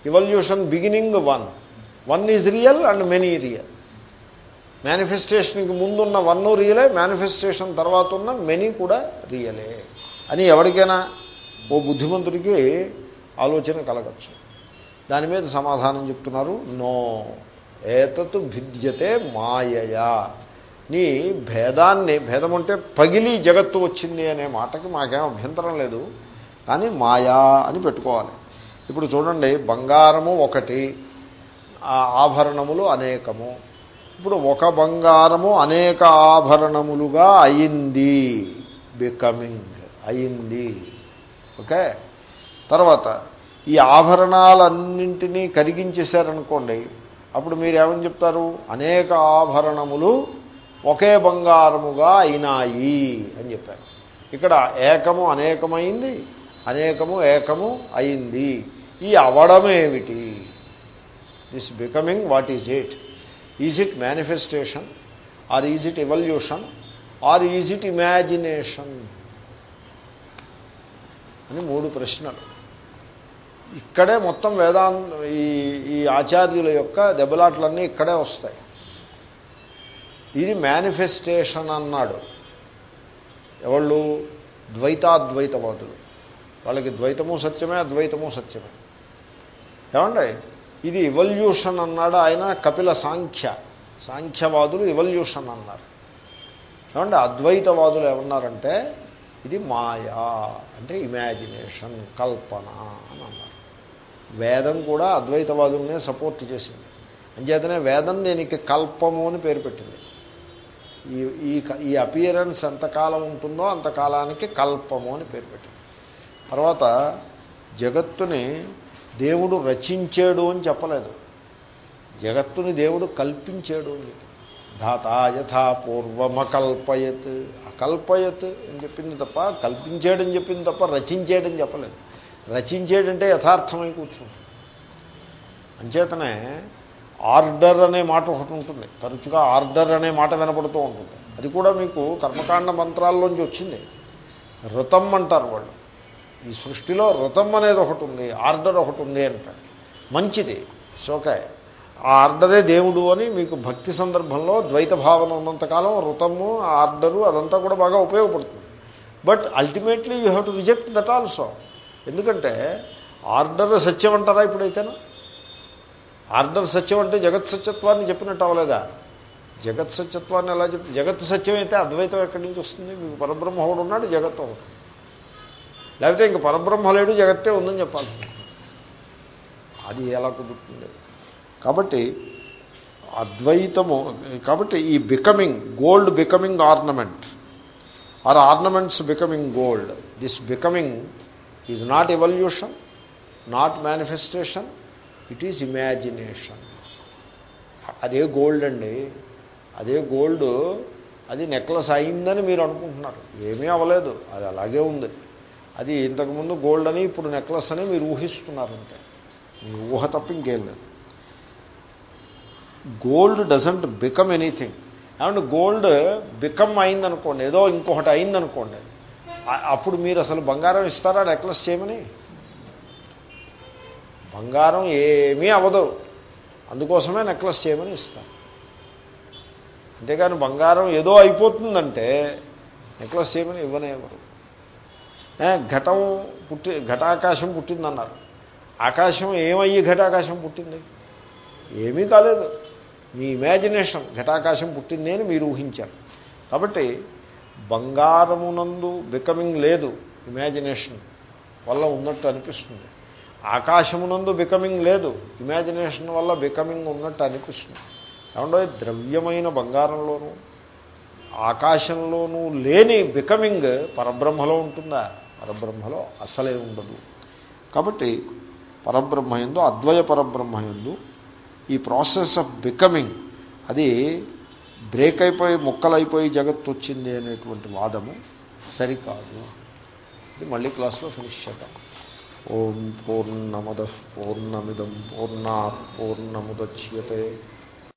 evolution beginning one one is real and many real మేనిఫెస్టేషన్కి ముందున్న వన్ రియలే మేనిఫెస్టేషన్ తర్వాత ఉన్న మెనీ కూడా రియలే అని ఎవరికైనా ఓ బుద్ధిమంతుడికి ఆలోచన కలగచ్చు. దాని మీద సమాధానం చెప్తున్నారు నో. ఏతత్ భిద్యతే మాయయా. నీ భేదాన్ని భేదం అంటే పగిలి జగత్తు వచ్చింది అనే మాటకి మాకేం అభ్యంతరం లేదు. కానీ మాయా అని పెట్టుకోవాలి. ఇప్పుడు చూడండి బంగారము ఒకటి ఆభరణములు అనేకము. ఇప్పుడు ఒక బంగారము అనేక ఆభరణములుగా అయింది. బికమింగ్ అయింది. ఓకే? తర్వాత ఈ ఆభరణాలన్నింటినీ కరిగించేశారనుకోండి అప్పుడు మీరు ఏమని చెప్తారు? అనేక ఆభరణములు ఒకే బంగారముగా అయినాయి అని చెప్పారు. ఇక్కడ ఏకము అనేకమైంది అనేకము ఏకము అయింది. ఈ అవడమేమిటి this becoming what is it is it manifestation or is it evolution or is it imagination అని మూడు ప్రశ్నలు. ఇక్కడే మొత్తం వేదాంత ఈ ఈ ఆచార్యుల యొక్క దెబ్బలాట్లన్నీ ఇక్కడే వస్తాయి. ఇది మేనిఫెస్టేషన్ అన్నాడు. ఎవళ్ళు? ద్వైతాద్వైతవాదులు. వాళ్ళకి ద్వైతము సత్యమే అద్వైతము సత్యమే. ఏమండి? ఇది ఇవల్యూషన్ అన్నాడు ఆయన కపిల సాంఖ్య. సాంఖ్యవాదులు ఇవల్యూషన్ అన్నారు. ఏమండి? అద్వైతవాదులు ఏమన్నారంటే ఇది మాయా అంటే ఇమాజినేషన్ కల్పన అని అన్నారు. వేదం కూడా అద్వైతవాదులనే సపోర్ట్ చేసింది. అంచేతనే వేదం దీనికి కల్పము అని పేరు పెట్టింది. ఈ ఈ ఈ అపియరెన్స్ ఎంతకాలం ఉంటుందో అంతకాలానికి కల్పము అని పేరు పెట్టింది తర్వాత జగత్తుని దేవుడు రచించాడు అని చెప్పలేదు. జగత్తుని దేవుడు కల్పించాడు అని ధాత యథా పూర్వమకల్పయత్. అకల్పయత్ అని చెప్పింది తప్ప కల్పించాడని చెప్పింది తప్ప రచించాడని చెప్పలేదు. రచించాడంటే యథార్థమై కూర్చుంటుంది అంచేతనే ఆర్డర్ అనే మాట ఒకటి ఉంటుంది. తరచుగా ఆర్డర్ అనే మాట వినపడుతూ ఉంటుంది. అది కూడా మీకు కర్మకాండ మంత్రాల్లోంచి వచ్చింది. ఋతం అంటారు వాళ్ళు. ఈ సృష్టిలో ఋతం అనేది ఒకటి ఉంది ఆర్డర్ ఒకటి ఉంది అంటారు. మంచిది. It's okay. ఆ ఆర్డరే దేవుడు అని మీకు భక్తి సందర్భంలో ద్వైత భావన ఉన్నంతకాలం ఋతము ఆ ఆర్డరు అదంతా కూడా బాగా ఉపయోగపడుతుంది. But ultimately you have to reject that also. ఎందుకంటే ఆర్డర్ సత్యం అంటారా ఇప్పుడైతేనా? ఆర్డర్ సత్యం అంటే జగత్ సత్యత్వాన్ని చెప్పినట్టు అవ్వలేదా? జగత్ సత్యత్వాన్ని ఎలా చెప్ జగత్ సత్యం అయితే అద్వైతం ఎక్కడి నుంచి వస్తుంది? మీకు పరబ్రహ్మ ఒకడు ఉన్నాడు జగత్ ఒకడు లేకపోతే ఇంక పరబ్రహ్మ లేడు జగత్తే ఉందని చెప్పాలి. అది ఎలా కుదురుతుంది? కాబట్టి అద్వైతము కాబట్టి ఈ becoming gold becoming ornament or ornaments becoming gold this becoming is not evolution not manifestation it is imagination అదే గోల్డ్ అండి. అదే గోల్డ్ అది నెక్లెస్ అయిందని మీరు అనుకుంటున్నారు. ఏమీ అవ్వలేదు. అది అలాగే ఉంది. అది ఇంతకుముందు గోల్డ్ అని ఇప్పుడు నెక్లెస్ అని మీరు ఊహిస్తున్నారంటే మీ ఊహ తప్ప ఇంకేం లేదు. గోల్డ్ డజంట్ బికమ్ ఎనీథింగ్ ఏమంటే గోల్డ్ బికమ్ అయిందనుకోండి. ఏదో ఇంకొకటి అయిందనుకోండి. అప్పుడు మీరు అసలు బంగారం ఇస్తారా నెక్లెస్ చేయమని? బంగారం ఏమీ అవ్వదు. అందుకోసమే నెక్లెస్ చేయమని ఇస్తాను అంతేగాని బంగారం ఏదో అయిపోతుందంటే నెక్లెస్ చేయమని ఇవ్వనే ఘటం పుట్టి ఘటాకాశం పుట్టిందన్నారు. ఆకాశం ఏమయ్యి ఘటాకాశం పుట్టింది? ఏమీ కాలేదు. మీ ఇమాజినేషన్ ఘటాకాశం పుట్టింది అని మీరు ఊహించారు. కాబట్టి బంగారమునందు బికమింగ్ లేదు ఇమాజినేషన్. వల్ల ఉన్నట్టు అనిపిస్తుంది. ఆకాశమునందు బికమింగ్ లేదు. ఇమాజినేషన్ వల్ల బికమింగ్ ఉన్నట్టు అనిపిస్తుంది. ఏమంటే ద్రవ్యమైన బంగారంలోనూ ఆకాశంలోనూ లేని బికమింగ్ పరబ్రహ్మలో ఉంటుందా? పరబ్రహ్మలో అసలే ఉండదు. కాబట్టి పరబ్రహ్మయందు అద్వయ పరబ్రహ్మయందు ఈ ప్రాసెస్ ఆఫ్ బికమింగ్ అది బ్రేక్ అయిపోయి ముక్కలైపోయి జగత్తు వచ్చింది అనేటువంటి వాదము సరికాదు. ఇది మళ్ళీ క్లాస్లో ఫినిష్ చేద్దాం. ఓం పూర్ణమద పూర్ణమిదం పూర్ణా పూర్ణముద్య